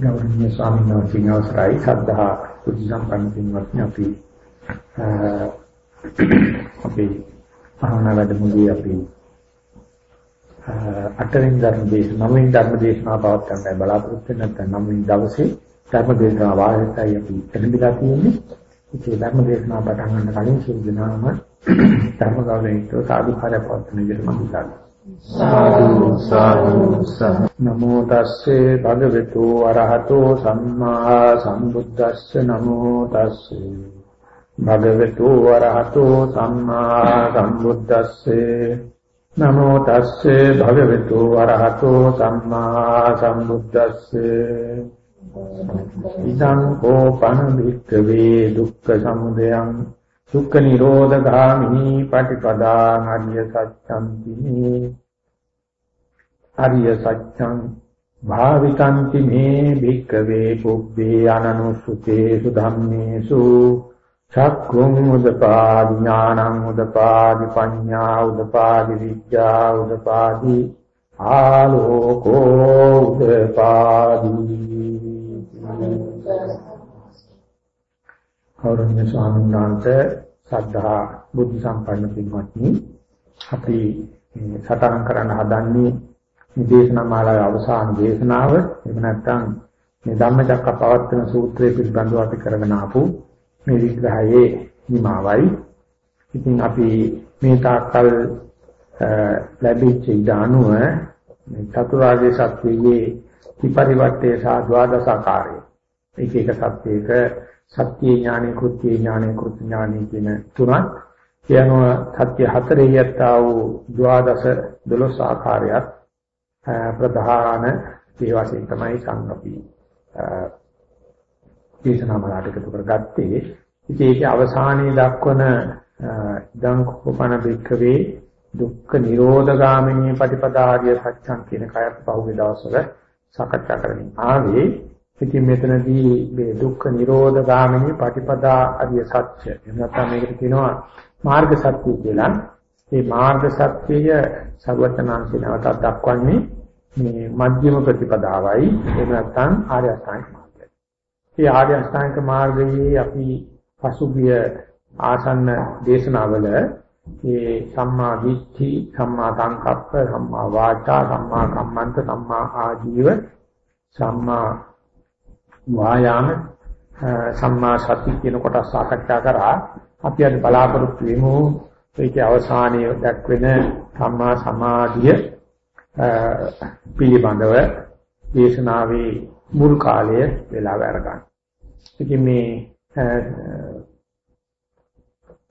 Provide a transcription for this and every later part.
ගෞරවනීය ස්වාමීන් වහන්සේගේ අවසරයි සද්ධා බුද්ධ සම්පන්න පින්වත්නි අපි අපි භාවනා වැඩමුළුවේ අපි අටවෙනි ධර්ම දේශනාව නවවෙනි ධර්ම දේශනාව පවත්වන්නයි බලාපොරොත්තු වෙන නැත්නම් නවවෙනි දවසේ ධර්ම දේශනාව වාරයටයි අපි එළඹිලා තියෙන්නේ. ඒ ධර්ම දේශනාව පටන් ගන්න කලින් සියලු දෙනාම ධර්ම ගෞරවයෙන් සාදු කාර්ය පවත්වන විදිහට මම හිතන්නේ. සාදු සාදු නමෝ තස්සේ භගවතු අරහතෝ සම්මා සම්බුද්දස්ස නමෝ තස්සේ. භගවතු අරහතෝ සම්මා සම්බුද්දස්සේ. නමෝ තස්සේ භගවතු අරහතෝ සම්මා සම්බුද්දස්සේ. ඉදං කෝපන වික්ඛවේ දුක්ඛ සමුදයං දුක්ඛ නිරෝධ ගාමිනී පටිපදා අරිය සත්‍යන්ති අරිය සත්‍යං භාවිතන්ති මේ භික්ඛවේ පුබ්බේ අනනුසුතේසු ධම්මේසු චක්ඛුං උදපාදි ඥානං උදපාදි පඤ්ඤා උදපාදි විද්‍යා උදපාදි ආලෝකෝ උදපාදි. කෞරණ්‍ය ස්වාමීන් වහන්සේ සද්ධා බුද්ධ සම්පන්න පින්වත්නි අපි සටහන් කරන්න හදන්නේ මේ දේශනා මාලාවේ අවසාන දේශනාව එහෙම නැත්නම් මේ ධම්මචක්කපවත්තන සූත්‍රය පිළිබඳව අපි කරගෙන ආපු මේ විග්‍රහයේ නිමාවයි. ඉතින් අපි මේ තාක්කල් ලැබිච්ච ඉදානුව මේ චතුරාර්ය සත්‍යයේ විපරිවර්තයේ සහ ද්වාදසාකාරය. එක එක සත්‍යයක සත්‍ය ඥානෙ කෘත්‍ය ඥානෙ කෘත්‍ය ඥානෙ කියන තුනක් කියනවා. සත්‍ය හතරේ යත්තා වූ ද්වාදස 12 ආකාරයක් ප්‍රධාන ඒ වශයෙන් තමයි සංගපි දේශනා මාලාට එකතු කරගත්තේ. ඉතින් ඒකේ අවසානයේ දක්වන ඉදං කොපන බික්කවේ දුක්ඛ නිරෝධගාමිනී පටිපදාරිය සත්‍යං කියන කයත් පහුගිය දවස්වල සාකච්ඡා කරමින් ආවේ. ඉතින් මෙතනදී මේ දුක්ඛ නිරෝධ ගාමිනී පටිපදා අරිය සත්‍ය එනකම් මේකට කියනවා මාර්ග සත්‍ය කියලා. මේ මාර්ග සත්‍යය සර්වචනාංශ නැවතත් දක්වන්නේ මේ මධ්‍යම ප්‍රතිපදාවයි එහෙම නැත්නම් ආර්ය අෂ්ටාංග මාර්ගය. මේ ආර්ය අෂ්ටාංග මාර්ගයේ අපි පසුගිය ආසන්න දේශනාවල මේ සම්මා දිට්ඨි, සම්මා සංකප්ප, සම්මා වාචා, සම්මා කම්මන්ත, සම්මා ආජීව, සම්මා වායාම සම්මා සති කියන කොටස් සාකච්ඡා කරා අපි අද බලාපොරොත්තු වෙමු ඒකේ අවසානයේ දක්වන සම්මා සමාධිය පිළිබඳව දේශනාවේ මුල් කාලය වෙලාව අරගන්න. ඉතින් මේ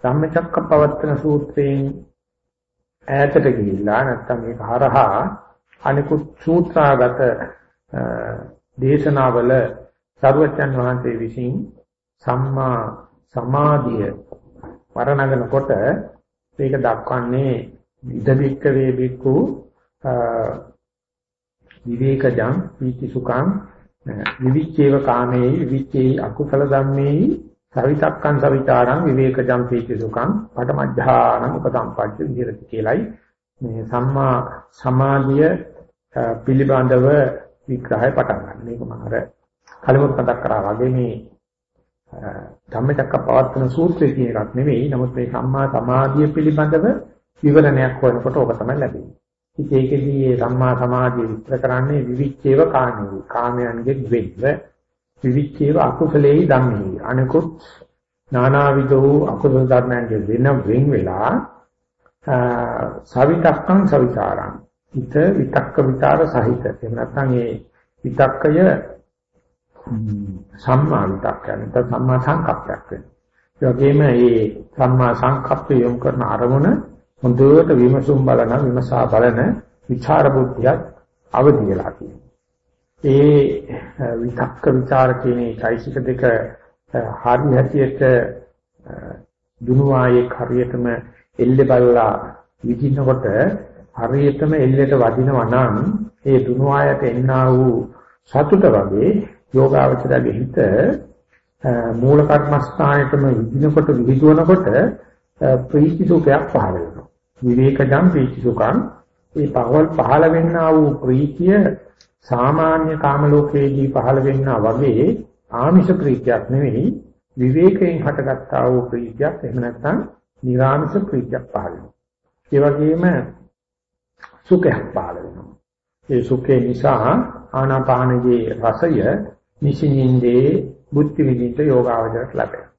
ධම්මචක්කපවත්තන සූත්‍රයෙන් ඈතට ගිහිල්ලා නැත්තම් ඒක හරහා අනිකුත් සූත්‍රාගත දේශනාවල සරුවච්චන් වහන්සේ විසින් සම්මා සමාධිය වරණගෙනකොට මේක දක්වන්නේ ඉදවික්ක වේබික්කු විවේකජං පීති සුඛං විවිච්ඡේව කාමේ විවිච්ඡේ අකුසල ධම්මේ සවිතක්කං සවිචාරං විවේකජං පීති සුඛං පඨමඥානං උපසම්පච්ච විහෙරති කියලයි මේ සම්මා සමාධිය පිළිබඳව විග්‍රහය පටන් ගන්න. මේක මම අර කලිමුත් මතක් කරා වගේ මේ ධම්මචක්කපවත්තන සූත්‍රයේ කියන එකක් නෙවෙයි. නමුත් මේ සම්මා සමාධිය පිළිබඳව විවරණයක් හොයනකොට ඕක තමයි ලැබෙන්නේ. ඉතින් ඒකෙදී මේ සම්මා සමාධිය විස්තර කරන්නේ විවිච්ඡේව කාමී. කාමයන්ගේ ද්වෙත්ව විවිච්ඡේව අකුසලේයි ධම්මේ. අනිකුත් නානාවිද වූ අකුසල ධර්මයන්ගේ වෙන වෙන් වෙලා සවිතක්කං සවිචාරං. හිත විතක්ක විචාර සහිත. එහෙම නැත්නම් මේ විතක්කය සම්මා විතක්කය නැත්නම් සම්මා සංකප්පයක් වෙනවා. ඒ වගේම මේ සම්මා සංකප්පය යොමු කරන අරමුණ හොඳට විමසුම් බලන විමසා බලන විචාර බුද්ධියක් අවදි වෙලා තියෙනවා. ඒ විතක්ක විචාර කියන চৈতසික දෙක හරි හැටියට දුනුවායේ හරියටම එල්ලේ බලලා විදිනකොට හරියටම එල්ලේට වදිනවා නම් ඒ දුනුවායට එන්නා වූ සතුට වගේ යෝගාවචරයේ හිත මූල කර්මස්ථානයටම විදිනකොට විහිදුවනකොට ප්‍රීති සුඛයක් පහළ වෙනවා. විවේකජම් ප්‍රීති සුඛං ඒ පහවල් පහළ වෙන්නා වූ ප්‍රීතිය සාමාන්‍ය කාම ලෝකයේදී පහළ වෙන්නා වගේ ආමිෂ ප්‍රීතියක් නෙවෙයි විවේකයෙන් හටගත්තා වූ ප්‍රීතියක් එහෙම නැත්නම් නිර්ආමිෂ ප්‍රීතියක් පහළ වෙනවා. ඒ වගේම සුඛයක් පහළ වෙනවා. ඒ සුඛේ නිසා ආනාපානයේ රසය නිසින්ින්දේ බුද්ධ විදිත යෝගාවචරයට ලැබෙනවා.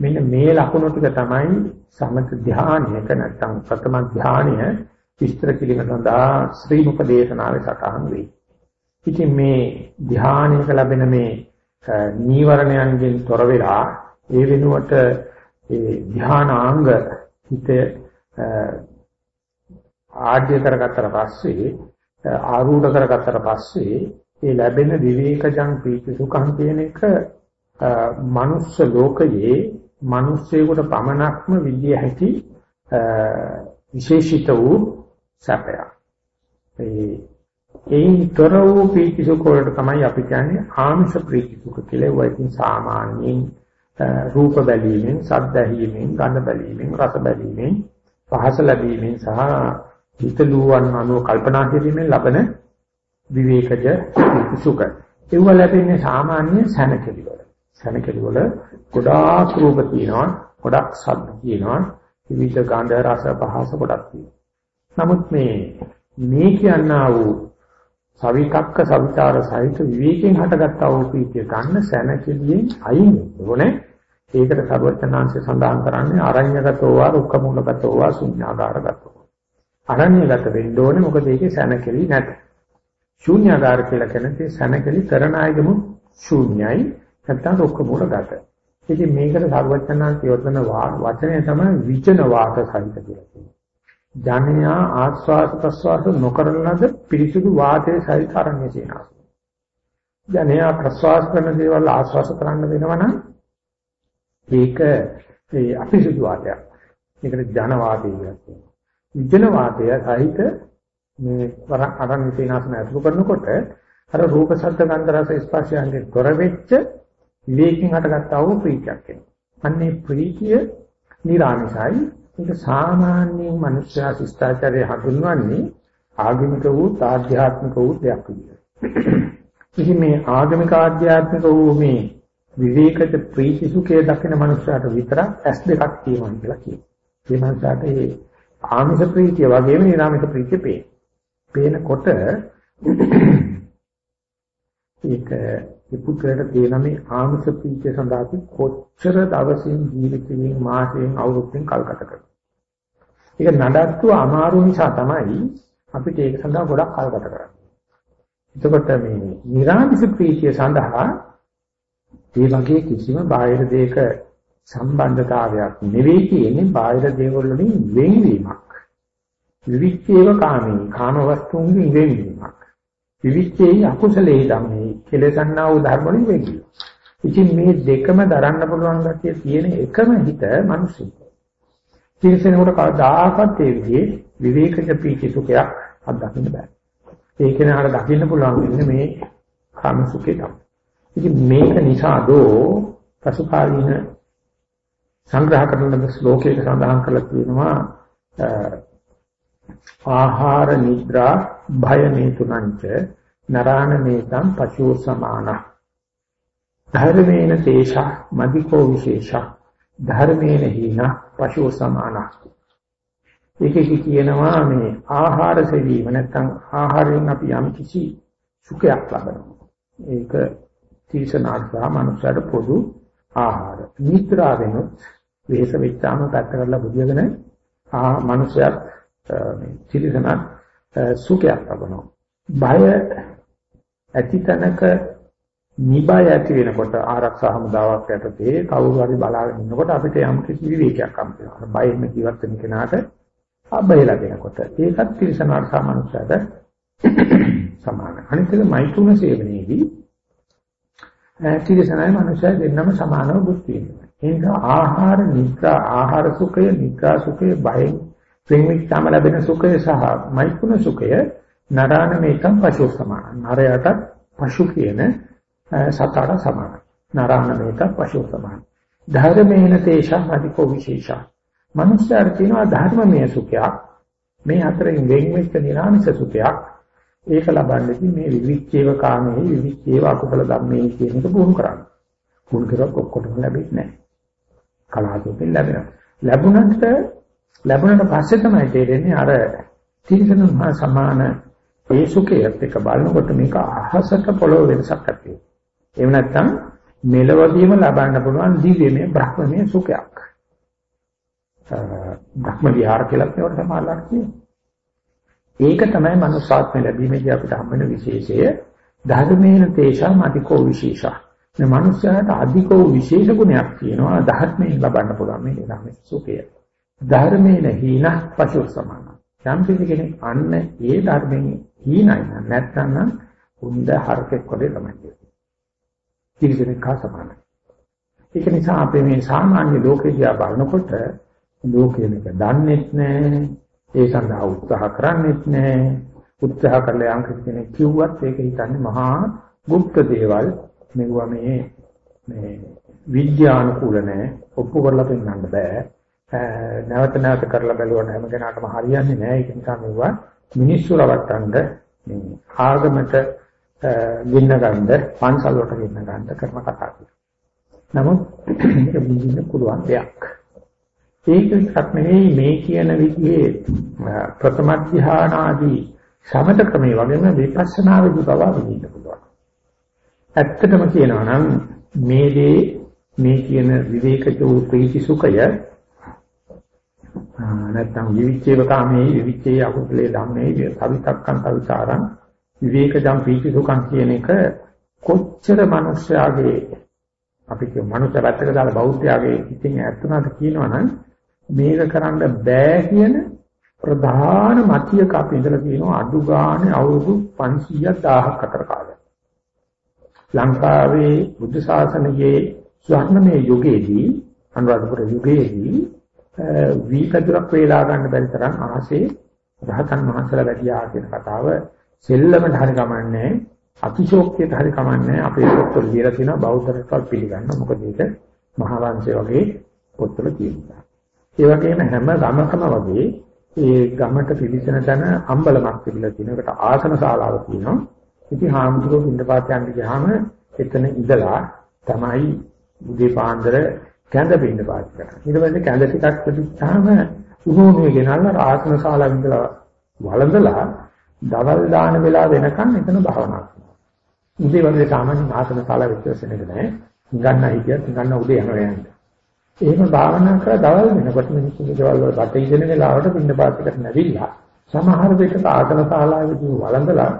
මෙන්න මේ ලක්ෂණ ටික තමයි සමත ධානයක නැත්නම් ප්‍රථම ධානය විස්තර කිරීම සඳහා ශ්‍රී මුක දේශනාවේ සටහන් වෙයි. ඉතින් මේ ධානයක ලැබෙන මේ නීවරණයන්ගෙන් තොර වෙලා ඒ වෙනුවට ඒ ධානාංග හිත ආඩ්‍ය කරගත්තට පස්සේ ආරූඪ කරගත්තට පස්සේ ඒ ලැබෙන විවේකජං ප්‍රීති සුඛං කියන එක මනුස්ස ලෝකයේ මිනිස්සෙකුට පමණක්ම විදිය හැකි විශේෂිත වූ සැපයක්. ඒ ඒතර වූ ප්‍රීති සුඛ වලට තමයි අපි කියන්නේ ආංශ ප්‍රීති සුඛ කියලා. ඒවා ඉතින් සාමාන්‍යයෙන් රූප බැලීමෙන්, ශබ්ද ඇහිීමෙන්, ගන්ධ බැලීමෙන්, රස බැලීමෙන්, පහස ලැබීමෙන් සහ හිතලුවන් අනුව කල්පනා කිරීමෙන් ලබන විවේකජ සුඛ. ඒව ලැබෙන්නේ සාමාන්‍ය සැනකෙලි වල. සැනකෙලි වල ගොඩාක් රූප තියෙනවා, ගොඩක් ශබ්ද තියෙනවා, විවිධ ගන්ධ රස පහස ගොඩක් තියෙනවා. නමුත් මේ මේ කියනා වූ සවිතක්ක සවිතාර සහිත විවේකයෙන් හටගත්තා වූ ප්‍රීතිය ගන්න සැනකෙලියෙන් අයින් වෙන්නේ. ඒකට සර්වචනාංශය සඳහන් කරන්නේ අරඤ්‍යගතෝ වා රුක්කමූලගතෝ වා ශුඤ්ඤාගාරගතෝ. අරඤ්‍යගත වෙන්න ඕනේ මොකද ඒකේ සැනකෙලි නැත. ශුඤ්ඤාගාර කියලා කියන්නේ සැනකෙලි කරන අයගම ශූන්‍යයි නැත්නම් රුක්කමූලගත. ඉතින් මේකට සර්වචනාංශය යොදන වචනය තමයි විචන වාස සහිත කියලා කියන්නේ. ජනයා ආස්වාද ප්‍රස්වාද නොකරන ලද පිරිසුදු වාතයේ සහිත අරණ්‍ය සේනාසන. ජනයා ප්‍රස්වාස කරන දේවල් ආස්වාස කරන්න වෙනවනම් ඒක ඒ අපිරිසුදු වාතයක්. ඒකට ජන වාතය කියලා කියනවා. විජන වාතය සහිත මේ අරණ්‍ය සේනාසන ඇතුළු කරනකොට අර රූප ශබ්ද ගන්ධ රස ස්පර්ශයන්ගෙන් තොර වෙච්ච විවේකයෙන් හටගත්තා වූ ප්‍රීතියක් එනවා. අන්නේ ප්‍රීතිය නිරාමිසයි ඒක සාමාන්‍යයෙන් මනුෂ්‍ය ශිෂ්ටාචාරය හඳුන්වන්නේ ආගමික වූ ආධ්‍යාත්මික වූ දෙයක් විදියට. ඉතින් මේ ආගමික ආධ්‍යාත්මික වූ මේ විවේකද ප්‍රීති සුඛයේ දකින මනුෂ්‍යයාට විතරක් ඇස් දෙකක් තියෙනවා කියලා කියනවා. ඒ මනුෂ්‍යයාට ඒ ආමිෂ ප්‍රීතිය වගේම නිරාමිෂ ප්‍රීතිය පේන. පේනකොට ඒක ඒ පුත්‍රයාට තේන මේ ආමිෂ ප්‍රීතිය සඳහා කොච්චර දවසින් ජීවිතයෙන් මාසයෙන් අවුරුද්දෙන් කල්කට කරනවා. ඒක නඩත්තු අමාරු නිසා තමයි අපිට ඒක සඳහා ගොඩක් කල්කට කරන්නේ. එතකොට මේ නිර්ආමිෂ ප්‍රීතිය සඳහා මේ වගේ කිසිම බාහිර දෙයක සම්බන්ධතාවයක් නෙවෙයි කියන්නේ බාහිර දේවල් වලින් වෙන්වීමක්. විවිච්ඡේව කාමී කාම වස්තුන්ගෙන් වෙන්වීමක්. විවිච්ඡේ අකුසලේ ධම්මේ කෙලසන්නා වූ ධර්ම වලින් වෙන්නේ. ඉතින් මේ දෙකම දරන්න පුළුවන් ගැතිය තියෙන එකම හිත මිනිස්සු. තිරසනෙකුට කවදාකවත් ඒ විදිහේ විවේකජ පීති සුඛයක් අත්දකින්න බෑ. ඒක නහර දකින්න පුළුවන් වෙන්නේ මේ කාම සුඛේ තමයි. ඉතින් මේක නිසා දෝ පසුකාලීන සංග්‍රහ කරන ශ්ලෝකයක සඳහන් කරලා තියෙනවා ආහාර නිද්‍රා භය නේතුනංච නරාණ මේතම් පශු සමාන ධර්මේන තේෂා මදිකෝ විශේෂා. ධර්මේන හීන පශු සමාන ඒකෙක කියනවා මේ ආහාර සෙවීම නැත්නම් ආහාරයෙන් අපි යම් කිසි සුඛයක් ලබනවා. ඒක තීසනාර්ථා මනුෂ්‍යයට පොදු ආහාර. නිත්‍රා වෙනොත් වෙහස වෙච්චාම පැත්ත කරලා බුදියගෙන ආ මනුෂ්‍යයත් මේ තිරසනත් සුඛයක් ලබනවා. බය ඇති තැනක නිබය ඇති වෙනකොට ආරක්ෂා හමුදාවක් යටතේ කවුරු හරි බලාගෙන ඉන්නකොට අපිට යම් කිසි විවේකයක් හම්බ වෙනවා. බයෙන් ජීවත් වෙන කෙනාට අබයලා දෙනකොට ඒකත් තිරසනාට සමානසයට සමාන. අනිත් එක මෛත්‍රුණ සේවනයේදී තිරසනයි මනුෂ්‍යය දෙන්නම සමානව බුද්ධ වෙනවා. ඒ නිසා ආහාර නිද්‍රා ආහාර සුඛය නිද්‍රා සුඛය බයෙන් ප්‍රේමිකාම ලැබෙන සුඛය සහ මෛත්‍රුණ සුඛය නරාණ මේකම් පශු සමාන. නරයට පශු කියන සතර සමාන. නරාණ මේක පශු සමාන. ධර්මේන තේෂා අධිකෝ විශේෂා. මනුෂ්‍යයර කියනවා ධර්මමය සුඛයක්. මේ අතරින් වෙන් වෙච්ච නිරාමිෂ සුඛයක්. ඒක ලබන්නේදී මේ විවිච්ඡේව කාමයේ විවිච්ඡේව අකුසල ධම්මේ කියන එක පුහුණු කරන්න. පුහුණු කරොත් ඔක්කොටම ලැබෙන්නේ නැහැ. කලාතුරකින් ලැබෙනවා. ලැබුණට ලැබුණට පස්සේ තමයි තේරෙන්නේ අර තිරසන මහා සමාන ඒ සුඛයත් එක බලනකොට මේක අහසට පොළොව වෙනසක් ඇති වෙනවා. එහෙම නැත්නම් මෙලවදීම ලබන්න පුළුවන් දිව්‍යමය බ්‍රහ්මමය සුඛයක්. බ්‍රහ්ම විහාර කියලා කියවට සමානලක් කියනවා. ඒක තමයි මනුස්සාත්ම ලැබීමේදී අපිට හම්බෙන විශේෂය. ධර්මේන තේෂාම අධිකෝ විශේෂා. මේ මනුස්සයාට අධිකෝ විශේෂ ගුණයක් තියෙනවා ධර්මයෙන් ලබන්න පුළුවන් මේ ධර්ම සුඛය. ධර්මේන හීන පශු සමාන. යම් කෙනෙක් අන්න ඒ ධර්මයෙන් හීනයි නැත්නම් උන්ද හරකෙක් වගේ තමයි. කිසිදෙනෙක් කා සමානයි. ඒක නිසා අපි මේ සාමාන්‍ය ලෝකේ දිහා බලනකොට ලෝකෙ මේක දන්නේත් නැහැ. ඒ සඳහා උත්සාහ කරන්නේත් නැහැ. උත්සාහ කරලා යම් කෙනෙක් කිව්වත් ඒක හිතන්නේ මහා গুপ্ত දේවල් මෙවුවා මේ මේ විද්‍යානුකූල නැහැ. ඔප්පු කරලා පෙන්වන්න බෑ. නැවත නැවත කරලා බලුවා හැම කෙනාටම හරියන්නේ නැහැ. ඒක නිසා මෙවුවා මිනිස්සු රවට්ටන්න මේ ආගමට ගින්න ගන්න පන්සල් වලට ගින්න ගන්න කරන කතා නමුත් මේක බුදින්න පුළුවන් දෙයක්. ඒක විතරක් නෙවෙයි මේ කියන විදිහේ ප්‍රථම ධ්‍යාන ආදී සමත ක්‍රමයේ වගේම විපස්සනා විදි බව විඳින්න පුළුවන්. ඇත්තටම කියනවා නම් මේ දේ මේ කියන විවේකජෝ ප්‍රීති සුඛය නැත්නම් විවිච්ඡේව කාමයේ විවිච්ඡේ අකුසලේ ධම්මේ සවිතක්කං සවිචාරං විවේකජම් ප්‍රීති සුඛං කියන එක කොච්චර මිනිස්යාගේ අපි කියමු මනුස්ස පැත්තක දාලා බෞද්ධයාගේ ඉතින් ඇත්තනට කියනවනම් මේක කරන්න බෑ කියන ප්‍රධාන මතියක අපි ඉඳලා තියෙනවා අඩු ගානේ අවුරුදු 500ක් 1000ක් අතර කාලයක්. ලංකාවේ බුද්ධ ශාසනයේ ස්වර්ණමය යුගයේදී අනුරාධපුර යුගයේදී වීකදුරක් වේලා ගන්න බැරි තරම් ආසේ රහතන් වහන්සේලා වැඩියා කියන කතාව සෙල්ලමට හරි කමන්නේ අතිශෝක්තියට හරි කමන්නේ අපේ පොත්වල කියලා තියෙනවා. බෞද්ධ රටවල් පිළිගන්න මොකද ඒක මහා වංශය වගේ පොත්වල තියෙනවා. ඒ වගේම හැම ගමකම වගේ ඒ ගමට පිළිසන තැන අම්බලමක් තිබිලා තියෙනකට ආසන ශාලාවක් තියෙනවා ඉතින් හාමුදුරුවෝ ඉඳපාත යන්න ගියාම එතන ඉඳලා තමයි උදේ පාන්දර කැඳ බින්න පාත් කරන්නේ ඊට පස්සේ කැඳ ටිකක් පිටිච්චාම උණුනේ ගෙනල්ලා ආසන ශාලාවෙ ඉඳලා වළඳලා දවල් දාන වෙලාව වෙනකන් එතන භාවනා කරනවා. උදේ වගේ සාමාන්‍ය ආසන කාල විශ්වාසනෙක නැහැ. ගන්න හිතියත් ගන්න උදේ යනවා යන්නේ. එහෙම භාවනා කරලා දවල් වෙනකොට මිනිස්සුගේ දවල් වල බට ඉගෙන වෙලාවට පින්න පාත් කරන්න ඇවිල්ලා සමහර විට ආසන ශාලාවේදී වළඳලා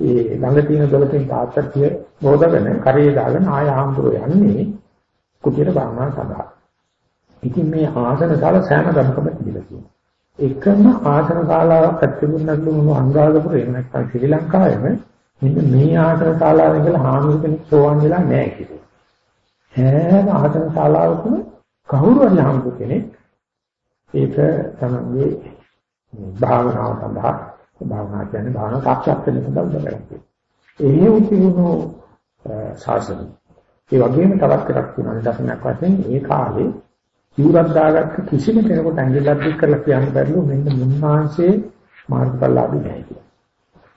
ඒ ළඟ තියෙන දොලකින් තාත්තටිය බෝධගෙන කරේ දාගෙන ආය ආම්බුර යන්නේ කුටියට භාවනා සඳහා. ඉතින් මේ ආසන ශාලා සෑම ගමකම තිබිලා තියෙනවා. එකම ආසන ශාලාවක් අත්තිබුන්නත් මොන අංගාදපුර එහෙම නැත්නම් ශ්‍රී ලංකාවේම මෙන්න මේ ආසන ශාලාවෙන් කියලා හාමුදුරු කෙනෙක් සෝවන් වෙලා නැහැ කිව්වා. හැම ආසන ශාලාවකම කවුරු හරි හාමුදුරු කෙනෙක් ඒක තමයි භාවනාව සඳහා භාවනා කියන්නේ භාවනා සාක්ෂාත් වෙන සඳහා උදව් ඒ උතිවුණු ශාසනය. ඒ වගේම තවත් එකක් තියෙනවා නිදර්ශනයක් වශයෙන් ඒ කාලේ සිවුරක් දාගත්ත කිසිම කෙනෙකුට ඇඟිල්ලක් දික් කරලා කියන්න බැරිලු මෙන්න මුන්නාංශේ මාර්ගඵලලාභී නැහැ කියලා.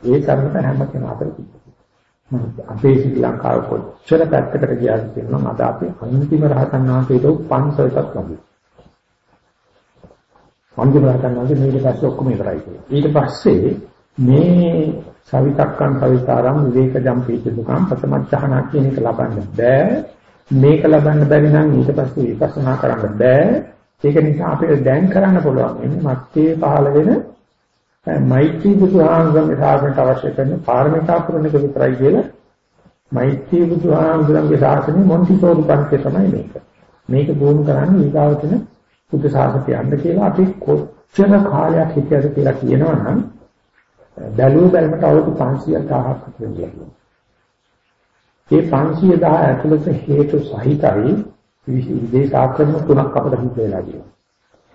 ඒ තරමට හැම කෙනාටම තිබුණා. අපේ ශ්‍රී ලංකාව කොච්චර පැත්තකට ගියාද කියනවා අද අපි අන්තිම රහතන් වහන්සේට පන්සලටත් ලැබුණා. අන්තිම රහතන් වහන්සේ මේක පස්සේ ඔක්කොම ඉවරයි කියලා. ඊට පස්සේ මේ සවිතක්කං සවිතාරම් විවේකජම් පීති දුකම් ප්‍රථමච්ඡහනා කියන එක ලබන්න බෑ. මේක ලබන්න බැරි නම් ඊට පස්සේ විපස්සනා කරන්න බෑ. ඒක නිසා අපිට දැන් කරන්න පුළුවන් ඉන්නේ මත්තේ පහළ වෙන මෛත්‍රී බුදුහාමුදුරන්ගේ සාසනයට අවශ්‍ය කරන පාරමිතා පුරණක විතරයි කියලා මෛත්‍රී බුදුහාමුදුරන්ගේ ශාසනය මොන්ටිසෝරි පන්තිය තමයි මේක. මේක බෝධ කරන්නේ ඊගාවතන බුද්ධ ශාසනයට යන්න කියලා අපි කොච්චර කාලයක් හිටියද කියලා කියනවනම් බැලුව බැලමට අවුරුදු 500ක් 1000ක් විතර ගියා. ඒ 510 ඇතුළත හේතු සහිතයි විදේශ ආක්‍රමණ තුනක් අපිට හිත වෙලා තියෙනවා.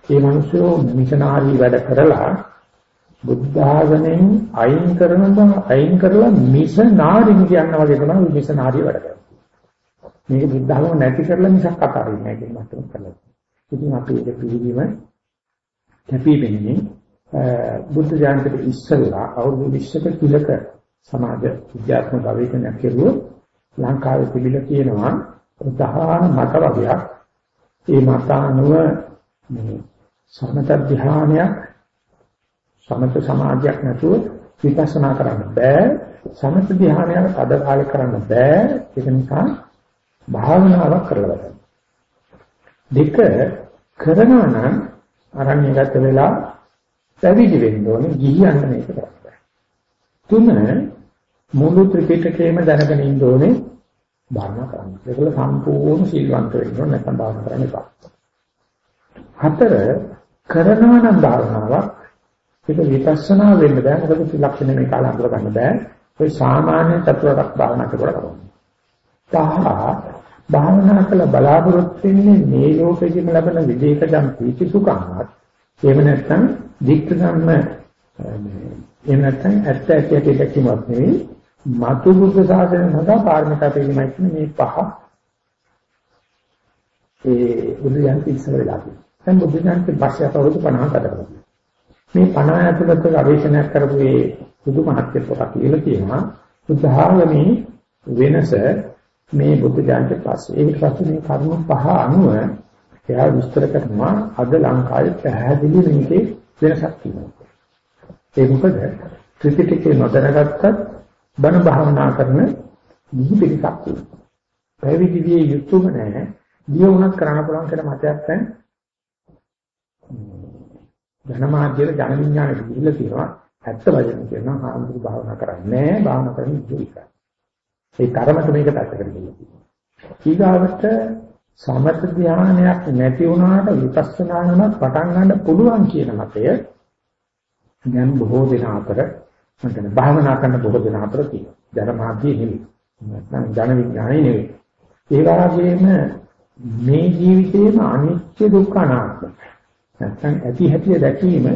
ඒ මිනිස්සු මිෂනාරි වැඩ කරලා බුද්ධ ආගමෙන් අයින් කරනවා අයින් කරලා මිෂනාරි කියන වගේ තමයි මිෂනාරි වැඩ කරන්නේ. මේක බුද්ධ ආගම නැති කරලා මිසක් අතාරින්නේ නැහැ කියන මතක කරලා. ඉතින් අපි ඒක පිළිගීම කැපී පෙනෙන්නේ බුද්ධ ජයන්තිට ඉස්සෙල්ලා අවුරුදු 20ක තුලක සමාජ විද්‍යාත්මක ගවේෂණයක් කෙරුවොත් ලංකාවේ තිබිලා තියෙනවා ප්‍රධාන මත වර්ගයක්. ඒ මත අනුව මේ සමත ධ්‍යානයක් සමත සමාධියක් නැතුව විපස්සනා කරන්න බෑ. සමත ධ්‍යානයක් අද කාලේ කරන්න බෑ. ඒක නිසා භාවනාවක් කරලා ගන්න. දෙක කරනවා නම් අරණ්‍යගත වෙලා පැවිදි වෙන්න ඕනේ ගිහියන්ට මේක කරන්න. තුන මුළු ත්‍රිපිටකයම දැනගෙන ඉන්න ඕනේ භාවනා කරන්න. ඒකල සම්පූර්ණ සීලවන්ත වෙන්න ඕනේ නැත්නම් භාවනා කරන්න එපා. හතර කරනවා නම් භාවනාවක් ඒක විපස්සනා වෙන්න බෑ මොකද ත්‍රිලක්ෂණ මේ කාලය අඳුර ගන්න බෑ. ඒ සාමාන්‍ය චතුරාර්ය භාවනා කරලා කරන්නේ. තහ භාවනා කළ බලාපොරොත්තු වෙන්නේ මේ ලෝකෙදිම ලැබෙන විදේකජම් පීති සුඛමත් එහෙම නැත්නම් දික්ක ධම්ම එහෙම නැත්නම් ඇත්ත ඇත්තට දැකීමක් නෙවෙයි මතු බුද්ධ ශාසනය සඳහා පාරමිතා පිළිමයි කියන මේ පහ ඒ බුදු දහම ඉස්සර වෙලා තියෙනවා. දැන් බුදු දහමේ පස්සේ අවුරුදු 50කට කරනවා. මේ 50 ඇතුළත ගවේෂණයක් කරපු මේ බුදු මහත්කේ පොත කියලා තියෙනවා. බුද්ධාගමේ වෙනස මේ බුද්ධ ඥානට පස්සේ ඒක පස්සේ මේ කර්ම පහ අනුව එයා විස්තර කරනවා අද ලංකාවේ පැහැදිලි මේකේ වෙනසක් තියෙනවා. ඒ මොකද ත්‍රිපිටකේ නොදැනගත්තත් බණ භාවනා කරන නිහි පිටක් තියෙනවා. පැවිදි විය යුතුම නැහැ. දිය උනත් කරන්න පුළුවන් කියලා මතයක් දැන් ජනමාධ්‍යයේ ජන විඥානෙට ගිහිල්ලා තියෙනවා. ඇත්ත වශයෙන්ම කියනවා ආන්දර භාවනා කරන්නේ නැහැ. භාවනා කරන්නේ ඉතිරිකයි. ඒ තරමට මේක පැත්තකට ගිහින්. ඊගාවට සමත ධානයක් නැති වුණාට විපස්සනා යනත් පටන් ගන්න පුළුවන් කියන මතය දැන් බොහෝ දෙනා අතර මම භාවනා කරන බොහෝ දෙනා අතර තියෙනවා. ධර්මාදී නෙවෙයි. නැත්නම් ධන විඥානයි නෙවෙයි. ඒ වගේම මේ ජීවිතේම අනිත්‍ය දුක්ඛ අනාත්ම. නැත්නම් ඇති හැටි දැකීම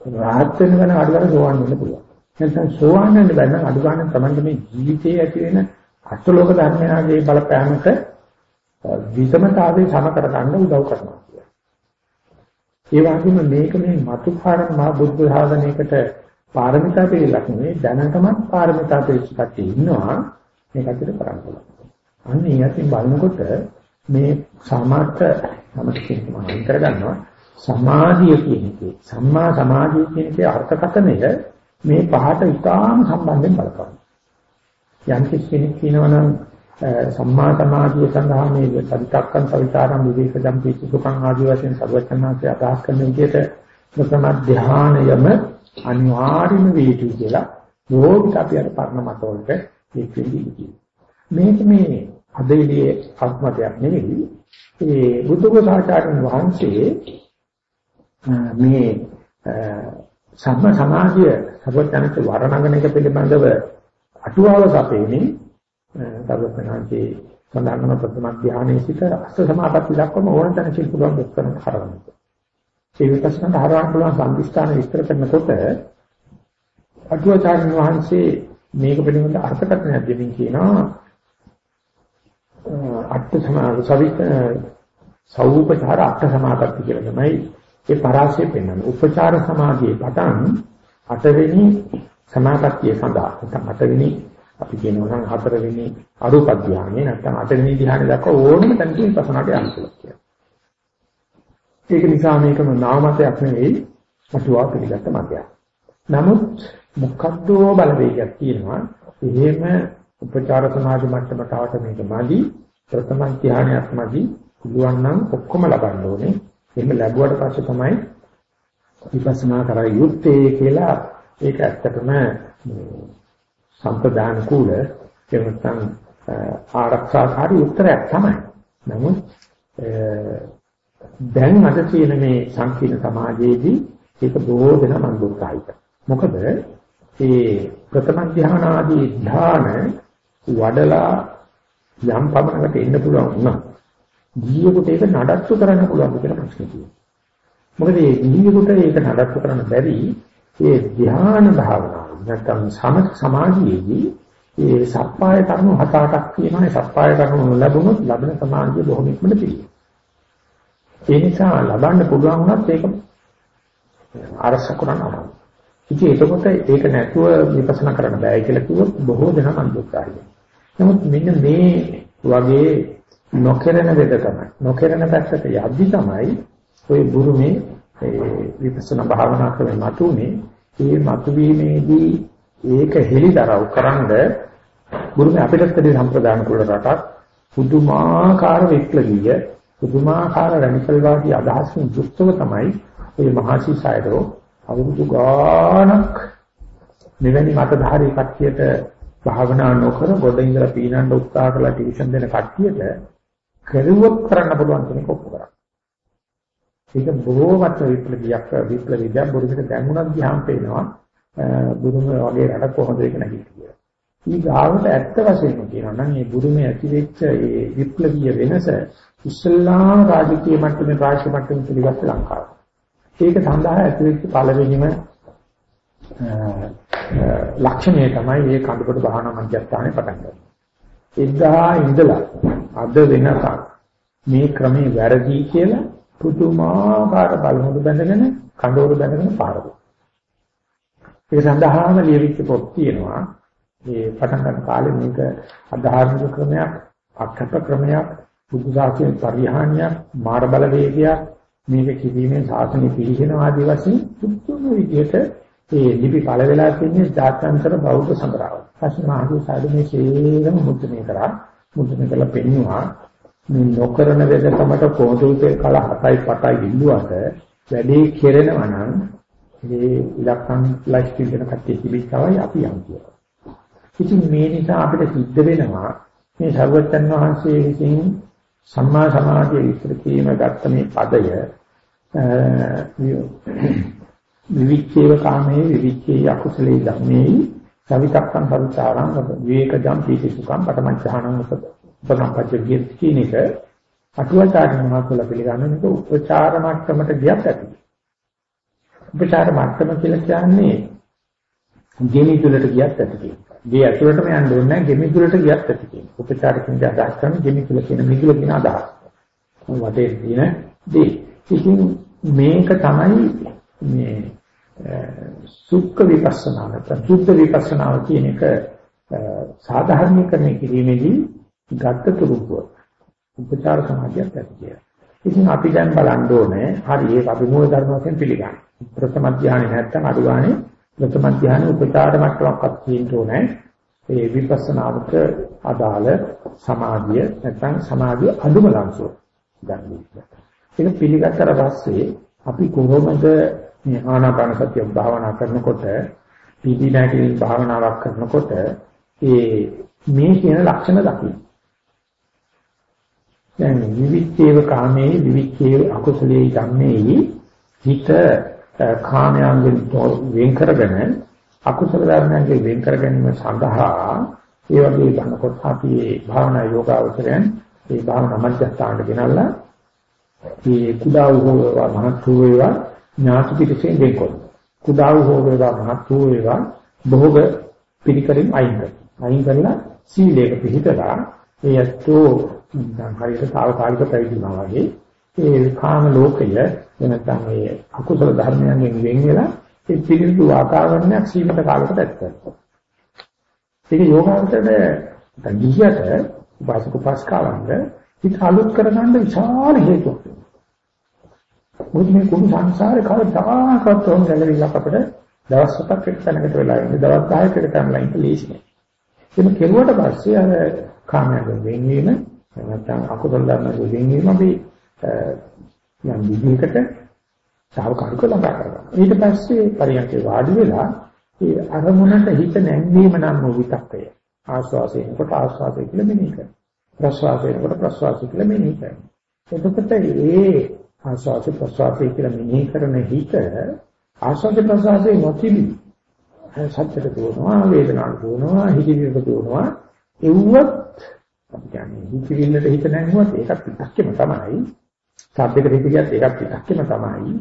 රාහත් වෙන ගන අඩුවර සෝවන් වෙන්න පුළුවන්. නැත්නම් සෝවාන් වෙන්න බැන්න අඩු ගන්න තමයි මේ ජීවිතයේ ඇති වෙන අෂ්ටලෝක ධර්මයාගේ බලපෑමක විසමතාවයේ සම කර ගන්න උදව් කරනවා කියන්නේ. ඒ වගේම මේක මේ මතුකාරණ මහ බුද්ධ සාධනයකට පාරමිතා පිළිලක් නෙවෙයි දැනටමත් පාරමිතා පිළිච්චකට ඉන්නවා මේකට කරන්න පුළුවන්. අන්න ඒ අතින් බලනකොට මේ සමාර්ථ සමස්තයෙන් මම කරගන්නවා සමාධිය කියන එකේ සම්මා සමාධිය කියන එකේ අර්ථකථනය මේ පහට ඉතාම සම්බන්ධයෙන් බලපාන. යම් කෙනෙක් කියනවනම් සම්මා සමාධිය සඳහා මේ සවිතක්කන් සවිතාරම් විවේකජම් පිසු සුඛං ආදී වශයෙන් සර්වචනාසේ අදහස් කරන විදිහට ප්‍රථම ධානයම අනිවාර්යම වේතු කියලා යෝගික අපි අර පරණ මතවලට එක්වෙන්නේ. මේක මේ අදෙලියේ ආත්මයක් නෙවෙයි ඒ බුදුගෝසාචාර්යන් වහන්සේ මේ සම්ම සමාධිය සර්වඥාන්ත වරණගන එක පිළිබඳව අටුවාව සපේමින් සර්වඥාන්තේ සඳහන් කරන ප්‍රථම ධානයේ සිට අෂ්ට සමාපatti දක්වම ඕන තැන සිල් පුළුවන් දෙකම හරවන්න. ඒ විපස්සනා හරවන්න පුළුවන් සම්දිස්ථාන විස්තර කරනකොට අටුවාචාර්ය වහන්සේ මේක පිළිබඳ අර්ථකථනයක් දෙමින් කියනවා අට්ඨ සමාධි සවිත සෞපචාර අට්ඨ සමාපatti කියලා තමයි ඒ පරාසය පෙන්වන්නේ. උපචාර සමාධියේ පටන් අටවෙනි සමාපත්තිය සඳහා නැත්නම් අටවෙනි අපි කියනවා නම් හතරවෙනි අරූප ධානය නැත්නම් අටවෙනි ධානය දක්වා ඕනම තැනක විපස්සනාට යන්න පුළුවන් කියලා. ඒක නිසා මේකම නාමතයක් නෙවෙයි අටුවා පිළිගත්ත මතයක්. නමුත් මොකද්ද බලවේගයක් තියෙනවා. එහෙම උපචාර සමාධි මට්ටමට ආවට මේක මදි ප්‍රථම ධානයක් මදි පුළුවන් නම් ඔක්කොම ලබන්න ඕනේ. එහෙම ලැබුවට පස්සේ තමයි විපස්සනා කරා යුත්තේ කියලා ඒක ඇත්තටම සම්ප්‍රදාන කුල එවනනම් ආරක්ෂාකාරී උත්තරයක් තමයි. නමුත් දැන් අද තියෙන මේ සංකීර්ණ සමාජයේදී ඒක බොහෝ දෙනා මන් දුක්ඛයිත. මොකද ඒ ප්‍රථම ධ්‍යාන ආදී ධ්‍යාන වඩලා යම් පමණකට එන්න පුළුවන් වුණා. ජීවිතේට ඒක නඩත්තු කරන්න පුළුවන් කියලා ප්‍රශ්නේ තියෙනවා. මොකද මේ ජීවිතේට ඒක නඩත්තු කරන්න බැරි ඒ ධ්‍යාන භාවනාව නැත්නම් සමථ සමාධියේදී ඒ සප්පාය කර්ම හත අටක් තියෙනවා. සප්පාය කර්ම නොලැබුණොත් ලබන සමාධිය බොහොම ඉක්මනට පිළිගන්නවා. ඒ නිසා ලබන්න පුළුවන් වුණත් ඒක අරස කරනවා. ඉතින් එතකොට ඒක නැතුව විපස්සනා කරන්න බෑ කියලා කිව්වොත් බොහෝ දෙනා අනුත්සාහයි. නමුත් මෙන්න මේ වගේ නොකරන දෙක තමයි. නොකරන පැත්තට යද්දි තමයි ඔය බුරුමේ විපස්සනා භාවනා කරන මතුනේ මේ මතුවීමේදී ඒක හෙලිදරව් කරන්ද බුරුමේ අපිටත් සම්ප්‍රදාන කුල රටක් පුදුමාකාර විප්ලවීය පුදුමාකාර රැඩිකල් වාදී අදහස්කින් යුක්තව තමයි මේ මහසි සයරෝ අවුරුදු ගාණක් මෙවැනි මතධාරී කට්ටියට භාවනා නොකර ගොඩ ඉඳලා පීනන්න උත්සාහ කරලා ටියුෂන් දෙන කට්ටියට කරුවොත් කරන්න පුළුවන් කෙනෙක් ඔප්පු කරා. ඒක බොහෝමත් විප්ලවීයක් විප්ලවීයක් බුදුරජාණන් දැන්ුණක් ගියාම පේනවා බුදුම වගේ රට කොහොමද ඒක නැගිටින්නේ. ඊ ගාවට ඇත්ත වශයෙන්ම කියනවා නම් මේ බුදුමේ ඇතිවෙච්ච ඒ විප්ලවීය වෙනස ඉස්ලාම් රාජකීය මට්ටමේ රාජ්‍ය මට්ටමේ පිළිගත් ලංකාව. ඒක සඳහා ඇතිවෙච්ච පළවෙනිම ලක්ෂණය තමයි මේ කඳුබඩ භාවනා මධ්‍යස්ථානේ පටන් ගන්න. එදා ඉඳලා අද වෙනකන් මේ ක්‍රමේ වැරදි කියලා පුදුමාකාර බලමුදු බැඳගෙන කඳවුරු බැඳගෙන පාරද. ඒ සඳහාම ලියවිච්ච පොත් තියෙනවා. මේ පටන් ගන්න කාලේ මේක අධාර්මික ක්‍රමයක්, අක්ෂප ක්‍රමයක්, බුදු සාසනයේ පරිහානියක්, මාර බලවේගයක් මේක කිරීමේ සාසනෙ පිළිහෙන ආදී වශයෙන් පුදුම විදිහට ඒ ලිපි පළ වෙලා තියෙන්නේ ජාත්‍යන්තර බෞද්ධ සංග්‍රහය. පස්සේ මහදු සාධනේ ශේරම මුද්‍රණය කරා. මුද්‍රණය කළා පෙන්නවා මේ නොකරන වෙදකමට කොහොමද කල 7යි 8යි ඉල්ලුවට වැඩේ කෙරෙනවා නම් මේ ඉලක්කම් ලයිස්ට් කියන කට්ටිය තිබිච්චවයි අපි යම් කියලා. ඉතින් මේ නිසා අපිට සිද්ධ වෙනවා මේ සර්වචන් වහන්සේ විසින් සම්මා සමාධිය විස්තර කිරීම ගත්ත මේ පදය විවිච්ඡේව කාමයේ විවිච්ඡේ අකුසලේ ධම්මේ සවිතක්කම් පරිචාරං විවේකජම් පීති සුඛම් පඨමඥානං උපසම්පච්ච කියන එක අටුවාචාර්ය මහත්වලා පිළිගන්න එක උපචාර මට්ටමට ගියත් ඇති. උපචාර මට්ටම කියලා කියන්නේ ගෙමි තුලට ගියත් ඇති කියනවා. ගේ ඇතුළටම යන්න ඕනේ නැහැ ගෙමි තුලට ගියත් ඇති කියනවා. උපචාර කියන අදහස් කරන ගෙමි තුල කියන මිදුල කියන අදහස්. වටේ තියෙන දේ. ඉතින් මේක තමයි මේ සුඛ විපස්සනා නැත්නම් සුද්ධ විපස්සනාව කියන එක සාධාරණීකරණය කිරීමේදී ගත්ත තුරුපුව උපචාර සමාධියක් ඇති ඉතින් අපි දැන් බලන්න ඕනේ හරි ඒක අපි මූල ධර්ම වශයෙන් පිළිගන්න. ප්‍රථම ධානය නැත්නම් අඩුගානේ ප්‍රථම ධානය උපචාර මට්ටමක්වත් තියෙන්න ඕනේ. ඒ විපස්සනාවට අදාළ සමාධිය නැත්නම් සමාධිය අඳුම ලංසෝ ගන්න. ඒක පිළිගත්තට පස්සේ අපි කොහොමද මේ ආනාපාන සතිය භාවනා කරනකොට පීති නැතිව භාවනාවක් කරනකොට ඒ මේ කියන ලක්ෂණ දකින්න. දැන් විවිච්ඡේව කාමේ විවිච්ඡේව අකුසලයේ ධම්මේ හිත කාමයන්ගෙන් වෙන් කරගෙන අකුසල ධර්මයන්ගෙන් වෙන් කර ගැනීම සඳහා ඒ වගේ ධනකොට අපි භාවනා යෝගාවචරයන් ඒ භාවනා මධ්‍යස්ථානට ගෙනල්ලා මේ කුඩා වූ මහත් වූ ඒවා ඥාති පිටසෙන් දෙකොත්. කුඩා වූ වේවා මහත් වූ වේවා භෝග පිළිකරින් අයින් කරනවා. අයින් කරලා සීලයක පිළිතලා ඒ ඇත්තෝ දැන් හරියට తాවකාලික පැවිදිනවා වගේ ඒ කාම ලෝකය එනතම ඒ අකුසල ධර්මයන්ගෙන් වෙන් වෙලා ඒ පිළිදු වාතාවරණයක් සීමිත කාලයකට ඇත් කරනවා. ඒක යෝගාවචරයේ දැන් ගිහියට උපාසක උපාසකාවන්ට හිත අලුත් කරගන්න විශාල හේතුවක්. මොකද මේ කුණු සංසාරේ කවදාකවත් උන් ගැලවිලා අපිට දවස් හතක් එක්ක තැනකට වෙලා ඉන්නේ දවස් 10ක එකට යනවා ඉන්න ලේසි නෑ. ඒක කෙරුවට පස්සේ අර කාමයෙන් වෙන්වීම නැත්නම් අකුසල ධර්ම වෙන්වීම අපි යම් විදිහකට සාවකාලිකව ළඟා කරගන්නවා. ඊට පස්සේ පරියන්කේ වාඩි වෙලා ඒ අරමුණට හිත නැංවීම නම් විතක්කය. ආස්වාසයෙන් කොට ආස්වාසය කියලා මෙනෙහි කරනවා. ප්‍රස්වාසයෙන් කොට ප්‍රස්වාසය කියලා මෙනෙහි කරනවා. එතකොට ඒ ආස්වාද ප්‍රසවාසය කියලා මෙනෙහි කරන හිත ආස්වාද ප්‍රසවාසයේ නොතිබි සත්‍යයට දුවනවා වේදනාවට දුවනවා හිතිවිලට දුවනවා එව්වත් අපි කියන්නේ හිතිවිල්ලට හිත නැංගුවත් ඒකත් පිටක්කෙම තමයි සබ්දයකට හිත ගියත් ඒකත් පිටක්කෙම තමයි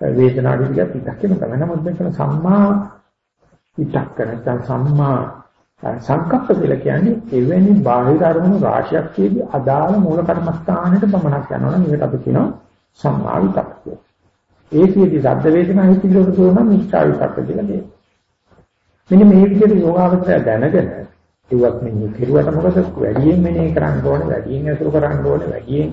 වේදනාවට හිත ගියත් පිටක්කෙම තමයි නමුත් මෙතන සම්මා පිටක්ක නැත්නම් සම්මා සංකප්ප කියලා කියන්නේ එවැනි බාහිර අරමුණු රාශියක් කියදී අදාළ මූල කර්මස්ථානෙට පමණක් යනවා නම් ඒකට අපි කියනවා සම්මා විතක්කය. ඒකේදී ශබ්ද වේදනා හිතිලට තෝරන මිච්ඡා විතක්ක කියලා දෙනවා. මෙන්න මේ විදිහට යෝගාවචරය දැනගෙන ඒවත් මෙන්න කෙරුවට මොකද වැඩියෙන් මෙනේ කරන්න ඕනේ වැඩියෙන් අසුර කරන්න ඕනේ වැඩියෙන්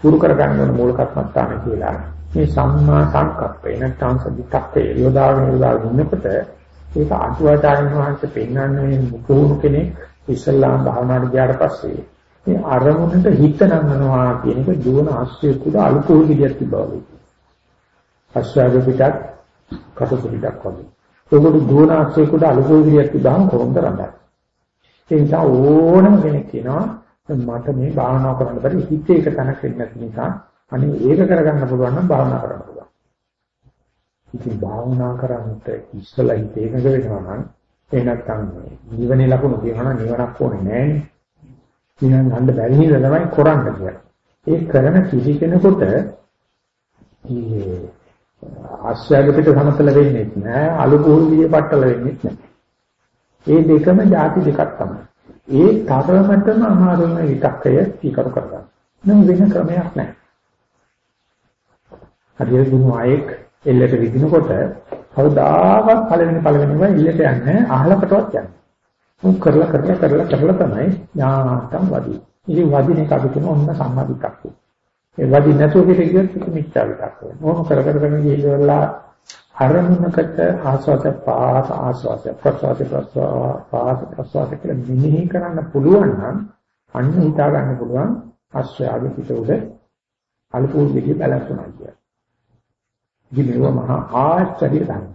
පුරු කර ගන්න ඕනේ මූලකත්මත්තාන කියලා. මේ සම්මා සංකප්පේ නැත්නම් සදිතක්කේ යෝදාගෙන යෝදාගෙන ඉන්නකොට ඒක අටුවාචාර්යන් වහන්සේ පෙන්වන්නේ මුකුණු කෙනෙක් ඉස්ලාම් භාවනාවට ගියාට පස්සේ මේ අරමුණට හිත නංගනවා කියන එක දුවන ආශ්‍රය කුඩ අලුකෝල් විදියක් තිබවා වගේ. අශ්‍රාග පිටක් කටු පිටක් වගේ. ඒකට දුවන ආශ්‍රය කුඩ අලුකෝල් විදියක් තිබහම කොහොමද රඳන්නේ? ඒ නිසා ඕනම කෙනෙක් කියනවා මට මේ භාවනා කරන්න බැරි හිතේ එක තැනක් වෙන්නේ නැති නිසා අනේ ඒක කරගන්න පුළුවන් නම් භාවනා කරන්න පුළුවන්. ඉතින් භාවනා කරන්නට ඉස්සලා හිත එකඟ වෙනවා නම් ඒ නැත්තම් නිවනේ ලකුණු කියනවා නම් නිවනක් ඕනේ නැහැ. නිවන් ගන්න බැරි හින්දා තමයි කරන්න කියන්නේ. ඒ කරන කිසි කෙනෙකුට මේ ආශ්‍රය පිට සමතල වෙන්නේ නැහැ අලු කුහුල් විදිය පట్టල වෙන්නේ නැහැ. ඒ දෙකම ಜಾති දෙකක් තමයි. ඒ තරමටම අමාරුම විතක්කය කීකරු කරගන්න. නම් වෙන ක්‍රමයක් නැහැ. හරියට දුන්නු ආයෙක් එල්ලට විදිනකොට කවදාවත් පළවෙනි පළවෙනිම එල්ලට යන්නේ අහලකටවත් යන්නේ. උන් කරලා කරලා කරලා කරලා තමයි ඥාතම් වදී. ඉතින් වදින එක අපි කියන ඔන්න සම්මාදිකක්. ඒ වදින නැතුව පිටින් ගියොත් මිච්ඡා විතක් වෙනවා. ඕම කර කර කරගෙන ගිහිල්ලා අරමුණකට ආස්වාද පාස ආස්වාද ප්‍රසවාස ප්‍රසවාස ප්‍රසවාස කියලා මෙනෙහි කරන්න පුළුවන් නම් අන්න හිතා ගන්න පුළුවන් ආශ්‍රයාගේ පිට උඩ අල්පෝල් විදිය බැලන්ස් වෙනවා කියන්නේ. ඉතින් මහා ආශ්චර්ය ධර්ම.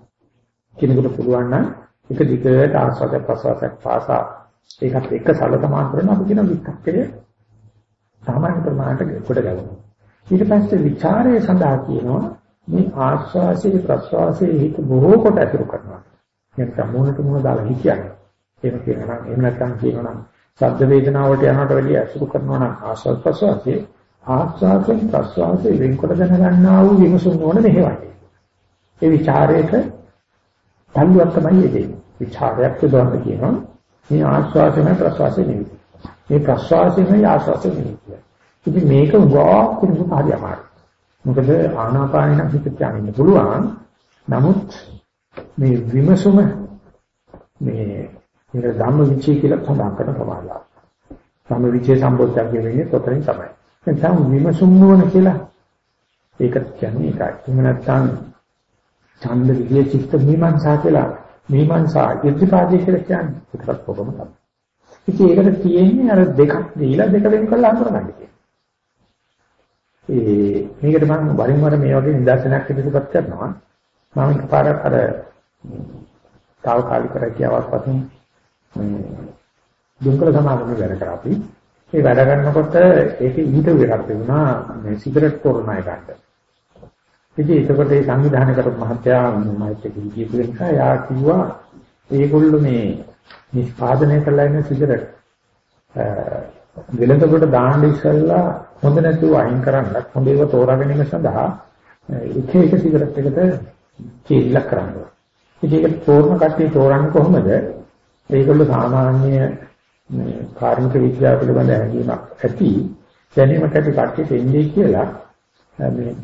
කෙනෙකුට පුළුවන් නම් එක දිගට ආස්වාද ප්‍රසවාසයක් පාසා ඒකත් එක්ක සලකමාන කරන අපි කියන වික්කේ සාමාන්‍ය ප්‍රමාණයට කොට ගන්නවා. ඊට පස්සේ ਵਿਚාරයේ සඳහා කියනවා මේ ආස්වාසේ ප්‍රස්වාසයේ හිත බොහෝ කොට අතුරු කරනවා. නැත්නම් මොනට මොන දාලා හිතියන්නේ. ඒක කියනවා නම් එහෙම නැත්නම් කියනවා නම් ශබ්ද වේදනාවට යනවට වැඩිය අතුරු කරනවා නම් ආස්වාද ප්‍රස්වාසයේ ආස්වාදයෙන් ප්‍රස්වාසයේ වෙන්කොට දැනගන්නා වූ විමසුම් නොවන මෙහෙවයි. ඒ ਵਿਚාරයක තල්ලුවක් තමයි එදෙන්නේ. විචාරයක් දොන්න කියනවා මේ ආස්වාදයෙන් ප්‍රස්වාසය නෙවෙයි. මේ ප්‍රස්වාසයෙන් ආස්වාදය නෙවෙයි. ඉතින් මේක උගා කෙනෙකුට හරි අමාරුයි. මොකද ආනාපානෙ නම් හිත තියාගන්න පුළුවන්. නමුත් මේ විමසුම මේ මේක ධම්ම විචය කියලා සඳහන් කරන ප්‍රමාණය. ධම්ම විචය සම්බෝධයක් කියන්නේ කොතනින් තමයි. එතන විමසුම් නොවන කියලා ඒක කියන්නේ ඒකයි. එහෙම නැත්නම් ඡන්ද විදියේ චිත්ත මීමන්සා කියලා මීමන්සා ඉර්ධිපාදී කියලා කියන්නේ ඒකත් කොහොම තමයි. ඉතින් ඒකට තියෙන්නේ අර දෙකක් දීලා දෙක වෙන් කරලා අඳුරගන්න කියන්නේ. ඒ මේකට මම වරින් වර මේ වගේ නිදර්ශනයක් ඉදිරිපත් කරනවා. මම එකපාරක් අර తాවකාලික රැකියාවක් වශයෙන් දුම්කල සමාගමේ වැඩ කරා අපි. ඒ වැඩ කරනකොට ඒකේ ඊට එකක් තිබුණා මේ සිගරට් තොරණ එකට. ඉතින් ඒකකොට ඒ සංවිධානය කරපු මහත්තයා මයිත් එක කියපු නිසා යා කිව්වා ඒගොල්ලෝ මේ නිෂ්පාදනය කරලා ඉන්න සිගරට් වෙලඳකොට දාන්න ඉස්සෙල්ලා හොඳ නැතුව අයින් කරන්නත් හොඳ ඒවා තෝරා ගැනීම සඳහා එක එක සිගරට් එකට චේල්ලක් කරනවා. ඉතින් ඒක තෝරන කට්ටිය තෝරන්නේ කොහොමද? ඒගොල්ලෝ සාමාන්‍ය කාර්මික විද්‍යාව පිළිබඳ හැඟීමක් ඇති දැනීමක් ඇති කට්ටිය දෙන්නේ කියලා මේ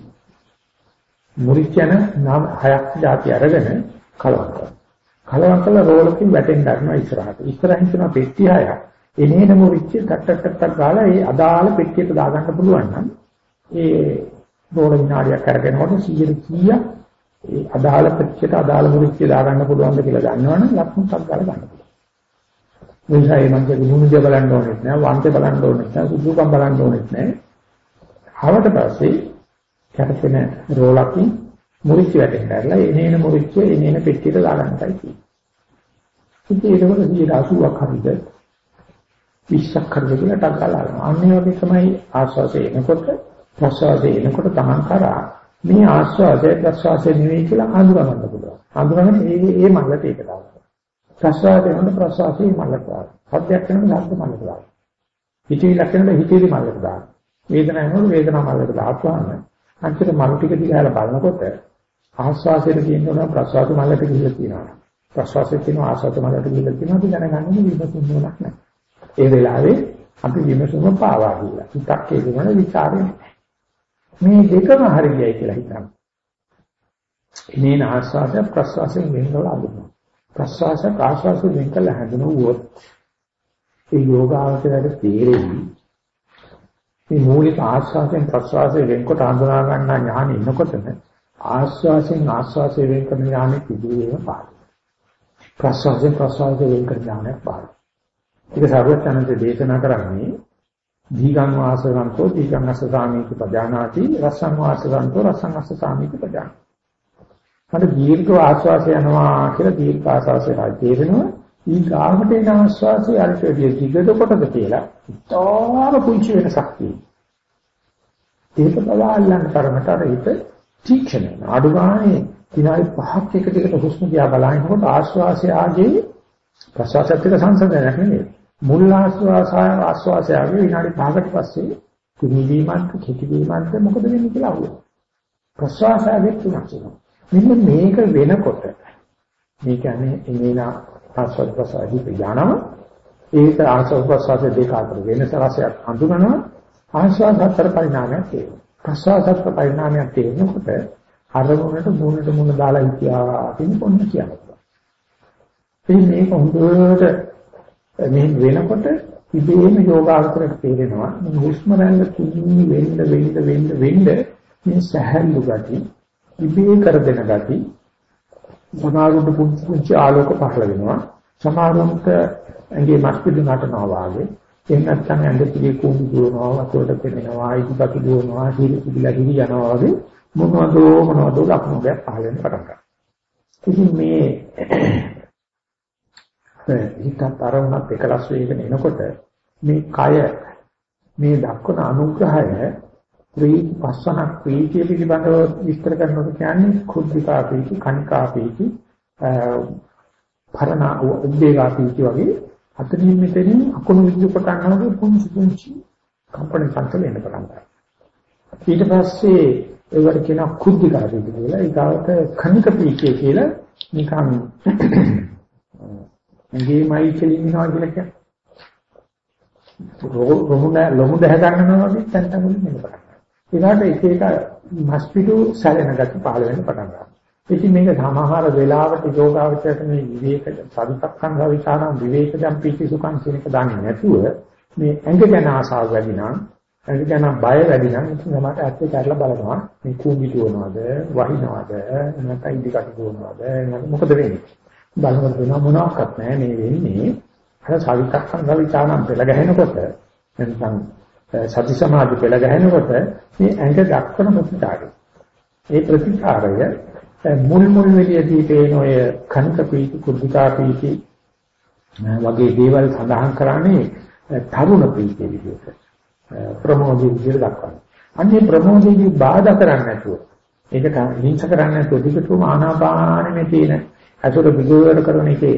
මුරිච්චන නම් හයක් જાති අරගෙන කලවම් කරනවා. කලවම් කළා රෝලකින් වැටෙන්න ගන්නවා ඉස්සරහට. ඉස්සරහින් තියෙන පෙට්ටි හයක් එනේන මුරිච්ච ටක් ටක් ටක් ගාලා ඒ අදාළ පෙට්ටියට දාගන්න පුළුවන් නම් ඒ රෝල විනාඩියක් අරගෙනකොට 100 කීයක් ඒ අදාළ පෙට්ටියට අදාළ මුරිච්ච දාගන්න පුළුවන්ද කියලා දන්නවනම් ලක්ෂණයක් ගාලා ගන්න පුළුවන්. මේ නිසා මම කියන්නේ මුණුදිය බලන්න ඕනෙත් නෑ, වන්තේ බලන්න ඕනෙත් නෑ, සුදුකම් බලන්න ඕනෙත් නෑ. ආවට පස්සේ කැපෙන රෝලකින් මුරිච්ච වැටෙන්න ඇරලා එනේන මුරිච්ච එනේන පෙට්ටියට දාගන්නයි තියෙන්නේ. ඉතින් ඒකවල 80ක් හරිද 20ක් හරිද කියලා ටක් ගාලා. අන්නේ වගේ තමයි ආස්වාසේ එනකොට ප්‍රසවාසයේ එනකොට තමන් කරා මේ ආස්වාදය ප්‍රසවාසය නෙවෙයි කියලා අඳුරගන්න පුළුවන්. අඳුරගෙන ඒ ඒ මල්ලට ඒක දාන්න. ප්‍රසවාසය වෙන ප්‍රසවාසයේ මල්ලට දාන්න. සත්‍යයක් වෙන සත්‍ය මල්ලට දාන්න. හිතවිලක් වෙන හිතවිලි මල්ලට දාන්න. වේදනාවක් වෙන වේදනාව මල්ලට දාපුවාම අන්තිම මල් ටික දිහා බලනකොට ආස්වාසයට කියනවා ප්‍රසවාස මල්ලට ගිහිල්ලා තියෙනවා. ප්‍රසවාසයේ තියෙන ආස්වාස මල්ලට ගිහිල්ලා තියෙනවා අපි දැනගන්නේ විමසුම් නෝලක් නැහැ. ඒ වෙලාවේ අපි විමසුම පාවා කියලා. හිතක් කියනවනේ ਵਿਚාරේ. මේ දෙකම හරියයි කියලා හිතනවා. ඉනේන ආස්වාදය ප්‍රස්වාසයෙන් වෙන් කරලා අඳුනවා. ප්‍රස්වාස ආස්වාසයෙන් වෙන් කරලා හඳුනුවොත් ඒ යෝගාවචරයට තේරෙයි මේ මූලික ආස්වාසයෙන් ප්‍රස්වාසයෙන් වෙන්කොට හඳුනා ගන්න ඥානෙ ඉන්නකොටම ආස්වාසයෙන් ආස්වාසයෙන් වෙන් කරන ඥානෙ පිළිවෙලම පාඩු. ප්‍රස්වාසයෙන් ප්‍රස්වාසයෙන් වෙන් කරන ඥානෙ පාඩු. ඒක සර්වඥාන්සේ දේශනා කරන්නේ දීගං වාසවන්තෝ දීගං අස්සසාමීති පජානාති රසං වාසවන්තෝ රසං අස්සසාමීති පජානාති. මට දීර්ඝ ආශ්වාසය යනවා කියලා දීර්ඝ ආශ්වාසය තේරෙනවා. ඊ ගාමට එන ආශ්වාසය අරිට දිගට කොටද කියලා. ඉතාම පුංචි වෙනසක් තියෙනවා. ඒක බලන්න තරමට අර හිත තීක්ෂණ වෙනවා. අඩු ගානේ විනාඩි 5ක් එක දිගට හුස්ම දිහා බලනකොට ආශ්වාසය ආගේ ප්‍රශ්වාසයත් එක්ක සංසන්දනයක් නෙමෙයි. මුල් ආශ්වාසය ආශ්වාසය ආගේ විනාඩි 5කට පස්සේ කුණීවීමත් කෙටිවීමත් මොකද වෙන්නේ කියලා අහුවෙනවා. ප්‍රශ්වාසයගේ තුනක් වෙනවා. මෙන්න මේක වෙනකොට මේ කියන්නේ එනේන ආස්වාද ප්‍රසාරි ප්‍රඥානම ඒක ආස්වාද ප්‍රසාර දෙක අතර වෙනස රසයක් හඳුනනවා ආස්වාද හතර පරිණාමයක් තියෙනවා ප්‍රසාර හතර පරිණාමයක් තියෙනකොට අරමුණට මුණට මුණ දාලා හිතියා කියන පොන්න කියනවා ඉතින් මේක හොඳට මේ වෙනකොට ඉබේම යෝගාවචරයට තේරෙනවා මේ හුස්ම රැල්ල තුනී වෙන්න වෙන්න වෙන්න වෙන්න මේ සහැල්ලු ගතිය ඉබේ කර දෙන ගති සමහරුන්ට පුංචි පුංචි ආලෝක පහළ වෙනවා. සමහරුන්ට ඇඟේ මස් පිටු නටනවා වාගේ. එහෙම නැත්නම් ඇඟ පිළි කුඹු දුවනවා වතුරට පෙනෙනවා ඉදිපතු දුවනවා හිරි පිළිලා හිරි යනවා වගේ මොනවද මොනවද ලක්ෂණ දෙයක් පහළ වෙන පටන් ගන්නවා. ඉතින් මේ හිත තරවුණත් එකලස් වේගෙන එනකොට මේ කය මේ දක්වන අනුග්‍රහය ප්‍රීති පස්සනක් ප්‍රීතිය පිළිබඳව විස්තර කරනකොට කියන්නේ කුද්ධිකා ප්‍රීති කණිකා ප්‍රීති පරණ උද්වේගා ප්‍රීති වගේ අතනින් මෙතනින් අකුණු විදුප ගන්නවා පුංචි පුංචි කම්පන සංකල වෙන්න පටන් ගන්නවා. ඊට පස්සේ ඒවට කියන කුද්ධිකා ප්‍රීති කියලා. ඊගාවට කණික ප්‍රීතිය කියලා නිකන් ඇඟේමයි කෙලින්නවා කියලා කියන්නේ. රොමුණ ලොමුඩ හැදන්නනවා වගේ තැන් තැන් වලින් එන්න පටන් ඒකට එක එක මස් පිටු සැලෙන ගති පහළ වෙන්න පටන් ගන්නවා. ඉතින් මේක සමහර වෙලාවට යෝගාවචරයට මේ විවේක සවිපක්ඛංග විචාරම් විවේකජම් පීති සුඛං කියන එක දන්නේ නැතුව මේ ඇඟ ගැන ආසාව වැඩි නම් ඇඟ ගැන බය වැඩි නම් ඉතින් තමයි ඇත්තට කරලා බලනවා. මේ කුඹි දුවනවද වහිනවද? නැත්නම් ඉදිකට දුවනවද මොකද වෙන්නේ? බලනකොට වෙන මොනවත් නැහැ මේ වෙන්නේ අර සවිපක්ඛංග විචාරම් පෙළ ගැහෙනකොට නැත්නම් සති සමාධි පෙළ ගැහෙනකොට මේ ඇඟ දක්වන ප්‍රතිචාරය. ඒ ප්‍රතිචාරය මුල් මුල් වෙලියදී පේන ඔය කන්ත පීති කුද්ධිකා පීති වගේ දේවල් සඳහන් කරන්නේ තරුණ පීතිය විදිහට. ප්‍රමෝදී විදිහට දක්වනවා. අන්නේ ප්‍රමෝදීදී බාධා කරන්නේ නැතුව ඒක හිංස කරන්නේ නැතුව දිගටම ආනාපානෙ තියෙන අසුර විගෝර කරන එකේ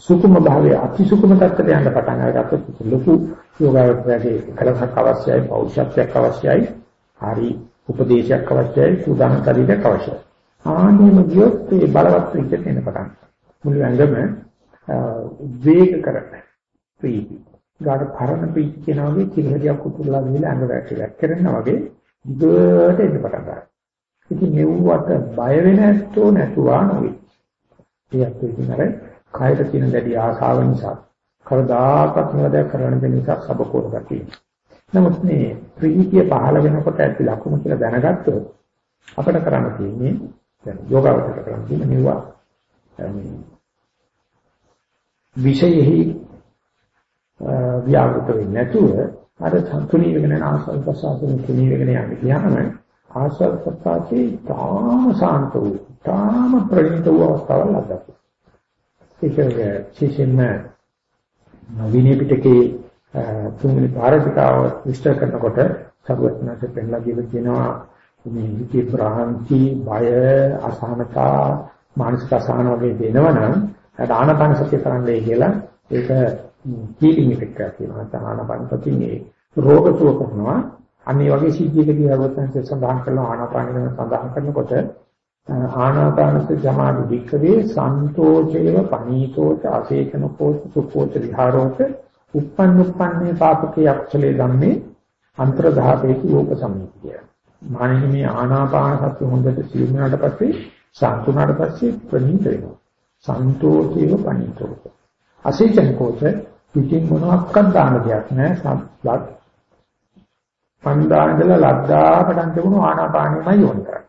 සුකුම භාවයේ අතිසුකුම තත්ත්වයට යන්න පටන් අරගත්තොත් ලොකු යෝගාවචරයේ කලසක් අවශ්‍යයි පෞෂත්වයක් අවශ්‍යයි හරි උපදේශයක් අවශ්‍යයි සූදානම් ශරීරයක් අවශ්‍යයි. ආනේම ගියොත් මේ බලවත් විදිහට එන්න පටන් මුළු ඇඟම වේග කරන ප්‍රීති. ගාඩ පරණ ප්‍රීති කියන වගේ කිරිහදියක් උතුරලා ගිහලා ඇඟ වැටෙලා කරනවා වගේ දිගට එන්න පටන් ගන්නවා. ඉතින් මෙව්වට බය වෙන ඇත්තෝ නැතුවා නෙවෙයි ඒත් ඉතින් අර කායයට තියෙන දැඩි ආශාව නිසා කවදාකවත් මොනවද කරන්න බැරි නිසා සබකෝර ගතිය. නමුත් මේ ප්‍රීතිය පහළ වෙනකොට ඇති ලක්ෂණ කියලා දැනගත්තොත් අපිට කරන්න තියෙන්නේ දැන් යෝගාවචර කරන්න තියෙන නිවා මේ විෂයෙහි ව්‍යාපෘත වෙන්නේ නැතුව අර සතුණී වෙන ආස්වාද ප්‍රසආසන තුනී වෙන යන්නේ කියනම ආස්වාද ප්‍රසආසේ තාම සාන්ත වූ තාම ප්‍රණීත වූ අවස්ථාවක් ලබනවා. ඒක විශේෂයෙන්ම විනය පිටකේ තුන්වෙනි පාරසිකාව විස්තර කරනකොට සර්වඥාස පෙන්ලා දීලා කියනවා මේ හිතේ ප්‍රාන්ති බය අසහනතා මානසික අසහන වගේ දෙනවනම් ආනපන සතිය කරන්නයි කියලා ඒක කීලින් ඉෆෙක්ට් එකක් තියෙනවා. ආනපන සතියේ රෝග සුව කරනවා. අනිත් වගේ සිද්ධියකදී සර්වඥාස සඳහන් කරන ආනපන සඳහන් කරනකොට ආනාපානස ජමාදි වික්කවේ සන්තෝෂේව පනීතෝච අසේකනකෝච සුඛෝච විහාරෝච uppannuppanne පාපකේ අක්ෂලේ ධම්මේ අන්තර්ධාතේති ඕප සම්මිතිය. මානෙ මේ ආනාපාන සති හොඳට සිහිනුනාට පස්සේ සාන්තුනාට පස්සේ ප්‍රණීත වෙනවා. සන්තෝෂීව පණිතෝ. අසීචන කෝච පිටින් මොනක්වත් දාන දෙයක් නැහැ. පන්දාන්දල ලද්දා පටන් තිබුණු ආනාපානෙමයි යොමු කරන්නේ.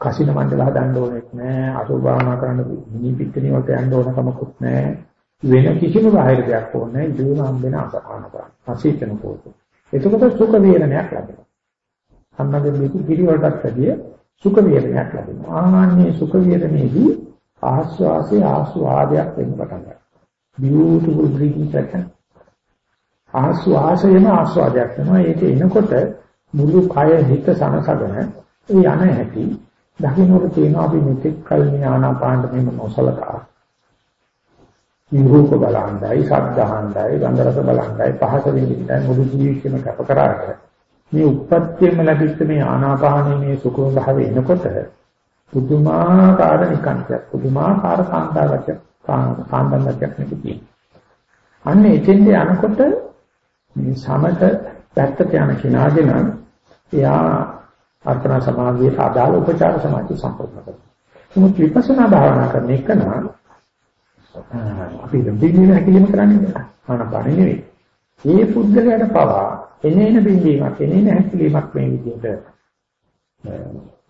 කසින මණ්ඩල හදන්න ඕනෙත් නැහැ. අසෝභාවනා කරන්න මිනි පිටිනේ වලට යන්න ඕන කමකුත් නැහැ. වෙන කිසිම බාහිර දෙයක් ඕනේ නැහැ. ඉතින් හම් වෙන ආනාපාන. අසීචන කෝච. එතකොට සුඛ වේදනයක් ලැබෙනවා. සම්මගේ මේක ගිරි වලටත් වැඩිය සුඛ වේදනයක් ලැබෙනවා. ආන්නේ සුඛ වේදනේදී ආස්වාසේ ආස්වාදයක් වෙන්න පටන් ගන්නවා. beautiful breathing pattern. ආස්වාසයම ආස්වාදයක් වෙනවා. ඒක එනකොට මුළු කය හිත සනසගෙන ඒ යන හැටි දකින්නට තියෙනවා අපි මෙතෙක් කල මේ ආනාපාන මෙහෙම නොසලකා. විරූප බලංගයි, ශබ්දහංගයි, ගන්ධ රස බලංගයි, පහස විඳින්න මුළු ජීවිතේම කැප කරාට මේ උප්පත්තියම ලැබිච්ච මේ ආනාපානයේ මේ සුකුම භාවය එනකොට පුදුමාකාර නිකන්තියක් පුදුමාකාර කාන්තාවචක් කාන්දන්නක් නෙකදී. අන්න එතෙන්ද යනකොට මේ සමත පැත්තට යන කෙනාගෙන එයා අර්ථනා සමාධියට අදාළ උපචාර සමාධිය සම්පූර්ණ කරනවා. නමුත් විපස්සනා භාවනා කරන එක නම් අපි දෙන්නේ හැකිලිම කරන්නේ නෑ. ආනාපානෙ නෙවෙයි. මේ පුද්ගලයාට පවා එනේන බින්දීමක් එනේන හැකිලීමක් මේ විදිහට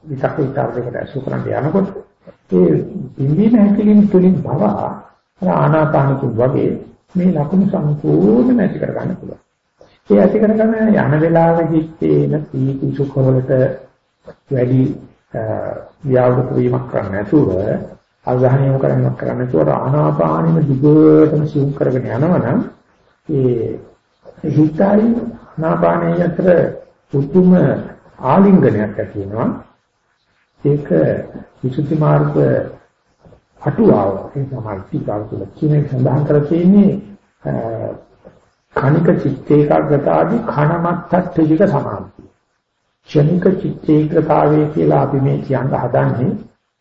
විතක් විතරයකට අසු කරන්න යනකොට ඒ බින්දීම හැකිලීම තුලින් බව අර ආනාපානක වගේ මේ ලකුණු සම්පූර්ණ නැති කර ගන්න පුළුවන්. ඒ ඇති කරගන්න යන වෙලාවෙදි තේන පීති සුඛ වලට වැඩි ව්‍යාවෘත වීමක් කරන්න නැතුව අවධානය කරන්නක් කරන්න නැතුව ආනාපානෙම දිගටම සිව් කරගෙන යනවනම් ඒ හිතයි නාපානයේ අතර උතුම් ආලිංගනයක් ඇති වෙනවා. ඒක විසුද්ධි මාර්ග අටුවාව ඒ තමයි ටිකාව තුළ කියන්නේ සඳහන් කර තියෙන්නේ කණික චිත්ත ඒකාග්‍රතාදී කණමත්තට්ඨික සමාධිය. ක්ෂණික චිත්ත ඒකාග්‍රතාවය කියලා අපි මේ කියන්න හදන්නේ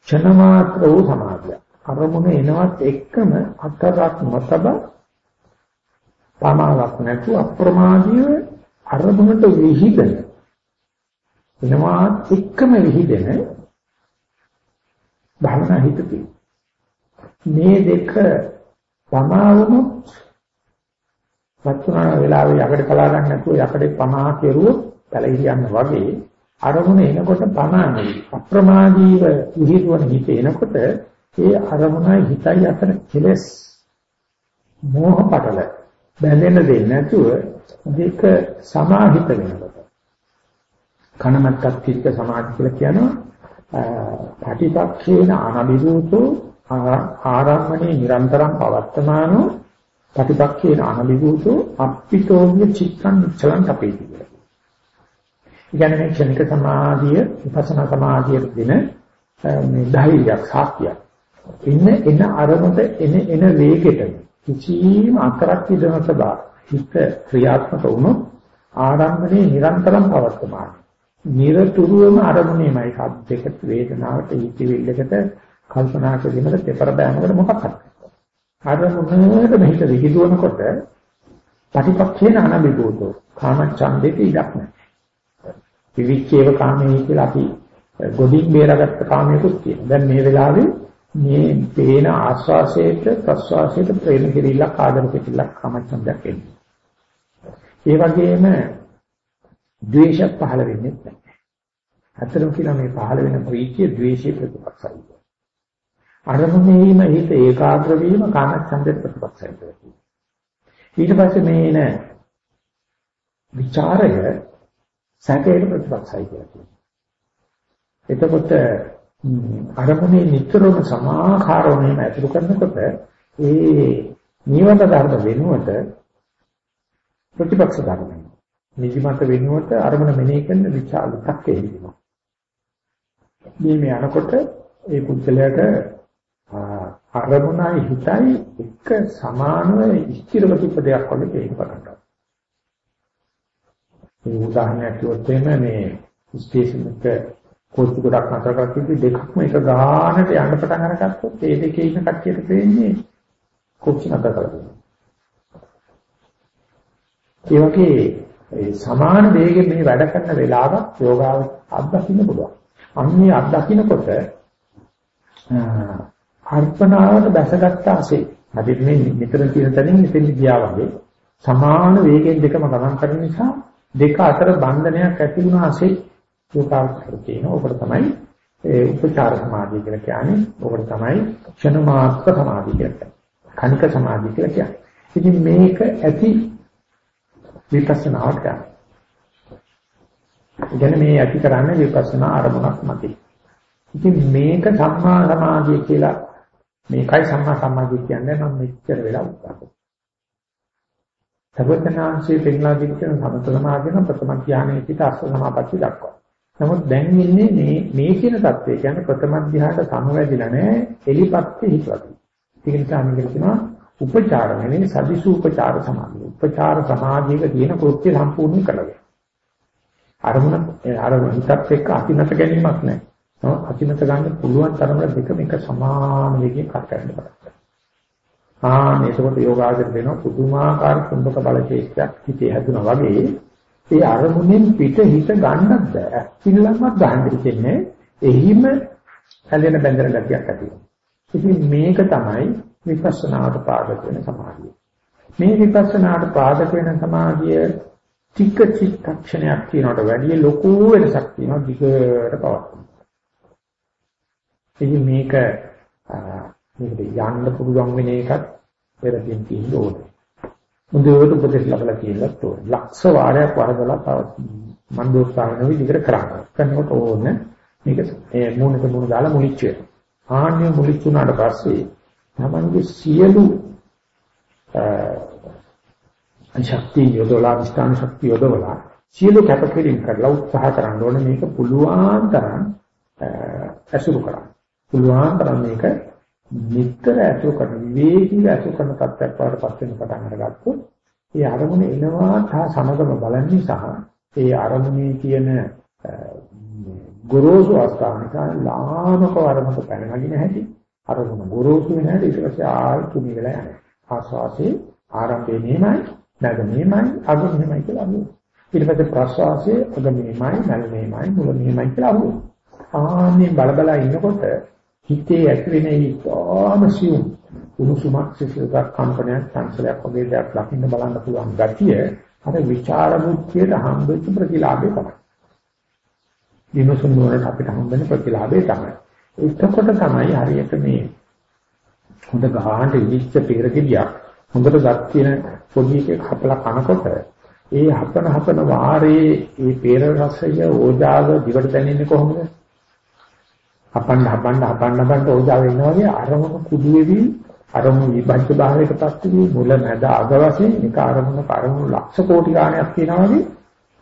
ක්ෂණ මාත්‍ර වූ සමාධිය. අරමුණ එනවත් එක්කම අතරක් නොතබ පමාවක් නැතුව අප්‍රමාදීව අරමුණට විහිදෙන එනවා එක්කම විහිදෙන භාවනා හිතති මේ දෙක පමාවුනොත් වචන වෙලාවේ යකඩ කලා ගන්න නැතුව යකඩේ පමා කෙරුවොත් පැලිරියන්න වගේ අරමුණ එනකොට පමානයි අප්‍රමාදීව විහිදුවන හිත එනකොට ඒ අරමුණයි හිතයි අතර කෙලස් මෝහ පටල බැඳෙන්න දෙන්නේ නැතුව දෙක සමාහිත වෙනකොට. කනමත්තක් චිත්ත සමාධි කියලා කියනවා. පටිපක්ෂේන අනබිරූතෝ ආරම්මණේ නිරන්තරම් පවත්තමානෝ පටිපක්ෂේන අනබිරූතෝ අප්පිතෝග්‍ය චිත්තං නිච්චලං තපේති කියලා. ඉගෙන මේ ක්ෂණික සමාධිය විපස්සනා සමාධියට දෙන මේ ධෛර්යයක් සාක්තියක්. එන්න එන අරමුණ එන එන වේගෙට කිසිම අතරක් ඉදනත බා හිත ක්‍රියාත්මක වුණොත් ආරම්භනේ නිරන්තරම් පවත්වනවා. නිරතුරුවම අරමුණේමයි සද්දයකට වේදනාවට හිතවිල්ලකට කල්පනා කිරීමකට දෙපර බෑමකට මොකක්ද? අරමුණට මෙහිත විහිදුවනකොට ප්‍රතිපක්ෂේන අනබිදෝතෝ කාම ඡන්දෙට ඉඩක් නැහැ. විවිච්ඡේව කාමයේ කියලා අපි ගොඩින් බේරගත්ත කාමයකුත් තියෙනවා. දැන් මේ වෙලාවේ මේ පේන ආස්වාසයට ප්‍රස්වාසයට ප්‍රේම කිරිල්ලක් ආදර කිරිල්ලක් කමච්ඡන්දයක් එන්නේ. ඒ වගේම ද්වේෂයක් පහළ වෙන්නේ නැහැ. අතරම කියලා මේ පහළ වෙන ප්‍රීතිය ද්වේෂයේ ප්‍රතිපක්ෂයි. අරමුණේම හිත ඒකාග්‍ර වීම කාමච්ඡන්දේ ප්‍රතිපක්ෂයි. ඊට පස්සේ මේන ਵਿਚාරය සැකයට ප්‍රතිපක්ෂයි කියලා කියනවා. එතකොට අරමුණේ නිතරම සමාඛාරව මෙහෙම ඇතුළු කරනකොට ඒ නිවන ධර්ම වෙනුවට ප්‍රතිපක්ෂ ධර්ම නිදිමත වෙනුවට අරමුණ මෙනෙහි කරන විචාලකක් එනවා. මේ මේ අනකොට ඒ පුද්ගලයාට අරමුණයි හිතයි එක සමානව ස්ථිර ප්‍රතිපදයක් වගේ තේරුම් ගන්නවා. මේ උදාහරණයක් කිව්වොත් මේ ස්ටේෂන් එක කෝච්චි ගොඩක් අතර කරකිද්දි දෙකක්ම එක ගානට යන්න පටන් අරගත්තොත් ඒ දෙකේ ඉන්න කට්ටියට දෙන්නේ කෝච්චි නතර කරගන්න. ඒ වගේ ඒ සමාන වේගෙන් මේ වැඩ කරන වෙලාවක් යෝගාව අත්දකින්න පුළුවන්. අන්නේ අත්දකින්නකොට අර්පණාවට බැසගත්ත ASCII අපි මේ මෙතන තියෙන තැනින් මෙතෙන් ගියා වගේ සමාන වේගයෙන් දෙකම ගමන් කරන නිසා දෙක අතර බන්ධනයක් ඇති වුණා ASCII යෝගාවචර කියන ඔකට තමයි ඒ උපචාර සමාධිය කියලා කියන්නේ. ඔකට තමයි ක්ෂණ මාත්‍ර සමාධිය කියලා කියන්නේ. කනික සමාධිය කියලා කියන්නේ. ඉතින් මේක ඇති විපස්සනාවට ගන්න. ඉතින් මේ ඇති කරන්නේ විපස්සනා අරමුණක් මතයි. ඉතින් මේක සම්මා සමාධිය කියලා මේකයි සම්මා සමාධිය කියන්නේ මම මෙච්චර වෙලා උත්සාහ කරා. සර්වඥාන්සේ පෙන්ලා දෙන සමත සමාධියන ප්‍රථම ඥානයේ සිට අස්ස සමාපatti දක්වා. නමුත් දැන් ඉන්නේ මේ මේ කියන தත්ත්වය කියන්නේ ප්‍රථම ධ්‍යානට සමවැදිලා නැහැ එලිපත්ති හිතවලු. ඒක නිසා අපි කියනවා උපචාර නෙවෙයි සදිසු උපචාර සමාධිය. උපචාර සමාධියක තියෙන කෘත්‍ය සම්පූර්ණ කරගන්න. අරමුණ අරමුණ හිතත් එක්ක අතිනත ගැනීමක් නැහැ. අතිනත ගන්න පුළුවන් තරමට දෙකම එක සමාන වේගයෙන් කරකැවෙන්න බලන්න. ආ මේකකොට යෝගාචර වෙනවා පුදුමාකාර කුම්භක බල ශේෂ්ත්‍යක් හිතේ හැදුනා වගේ ඒ අරමුණෙන් පිට හිත ගන්නත් බෑ. පිළිලම්මත් ගන්න දෙන්නේ එහිම හැලෙන බැඳෙන ගතියක් ඇති වෙනවා. ඉතින් මේක තමයි විපස්සනාට පාදක වෙන සමාධිය. මේ විපස්සනාට පාදක වෙන සමාධිය ටික චිත්තක්ෂණයක් කියනකට වැඩිය ලොකු වෙනසක් තියෙනවා දිගට පවත්වන. ඉතින් මේක මේකට යන්න පුළුවන් වෙන එකත් පෙරකින් තියෙන්න ඕනේ. මුදේට උපදෙස් ලැබලා කියලා තෝ. ලක්ෂ වාරයක් වරදලා තව මන් දෝස්තාවන විදිහට කරා. කරනකොට ඕනේ මේක ඒ මූණට මූණ දාලා මුලිච්ච වෙනවා. ආන්නේ මුලිච්ච උනාට පස්සේ තමන්ගේ සියලු ශක්තිය යොදවලා විස්ථාන ශක්තිය යොදවලා සියලු කැපකිරීම කරලා උත්සාහ කරන්න ඕනේ මේක පුළුවන් තරම් ඇසුරු කරන්න. පුළුවන් තරම් මේක නිතර ඇසුරු කරන විවේකීව ඇසුරු කරන තත්ත්වයක් වඩපත් වෙන පටන් අරගත්තොත් ඒ අරමුණ එනවා තා සමගම බලන නිසා ඒ අරමුණේ තියෙන ගොරෝසු අවස්ථාවක ලාමක වරමක පැනනගින හැටි අරමුණ ගොරෝසු වෙන හැටි ඊට පස්සේ ආල් තුනි වෙලා යනවා. ආස්වාසේ ආරම්භයේ මෙහෙමයි නැග මෙහෙමයි අග මෙහෙමයි කියලා අහුවෙනවා ඊට පස්සේ ප්‍රස්වාසයේ අග මෙහෙමයි නැග මෙහෙමයි මුල මෙහෙමයි කියලා අහුවෙනවා ආන්නේ බලබලා ඉන්නකොට හිතේ ඇති වෙන ඊටාම සියුම් උණුසුමක් සිසිලක් කම්පනයක් සංසලයක් වගේ දෙයක් දකින්න බලන්න පුළුවන් ගතිය අර විචාර බුද්ධියට හම්බෙච්ච ප්‍රතිලාභය තමයි. විමසුම් වලට අපිට හම්බෙන ප්‍රතිලාභය තමයි. එතකොට තමයි හරියට මේ හොඳ ගහන්න ඉච්ච පෙරකිරියක් හොඳට ගත් තියෙන පොඩි එකක් හපලා කනකොට ඒ හපන හපන වාරේ ඒ පෙර රසය ඕජාව දිවට දැනෙන්නේ කොහොමද? හපන්න හපන්න හපන්න හපන්න ඕජා වෙනවා වගේ අරමුණු කුඩු වෙවි අරමුණු විභජ්‍ය භාවයකටපත් වී මුල මැද අග වශයෙන් එක අරමුණු අරමුණු ලක්ෂ කෝටි ගාණයක් තියෙනවා වගේ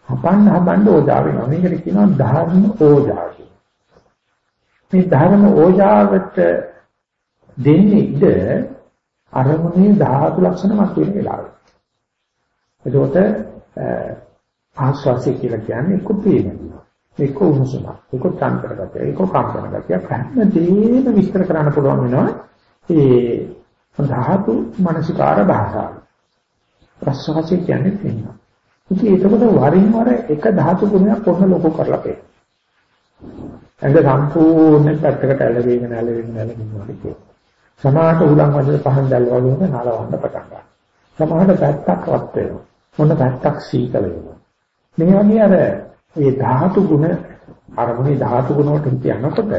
හපන්න හපන්න ඕජා වෙනවා. මේකට කියනවා ධර්ම ඕජා මේ ධර්ම ඕජාවට දෙන්නේ ඉඳ අරමුණේ ධාතු ලක්ෂණ මත වෙන වෙලාවට එතකොට ආස්වාසිය කියලා කියන්නේ කුපේනවා ඒක උණුසුම ඒක චාන්තරගතය ඒක කම්පනගතය හැමදේම විස්තර කරන්න පුළුවන් වෙනවා. ඒ ධාතු මනසිකාර භාෂාව. ප්‍රසවාසය කියන්නේ තියෙනවා. ඉතින් ඒකකට වරින් වර එක ධාතු ගුණයක් කොහොම ලොකු කරලා පේ ඇඟ සම්පූර්ණ පැත්තකට ඇලවෙගෙන ඇලවෙගෙන ඇලවෙගෙන වගේ සමාහට උලන් වදින පහන් දැල් වගේ නලවන්න පටන් ගන්නවා. සමාහට පැත්තක් වත් වෙනවා. මොන පැත්තක් සීතල වෙනවා. මේ වගේ අර ඒ ධාතු ගුණ අරමුණේ ධාතු ගුණ වලට කියනකොට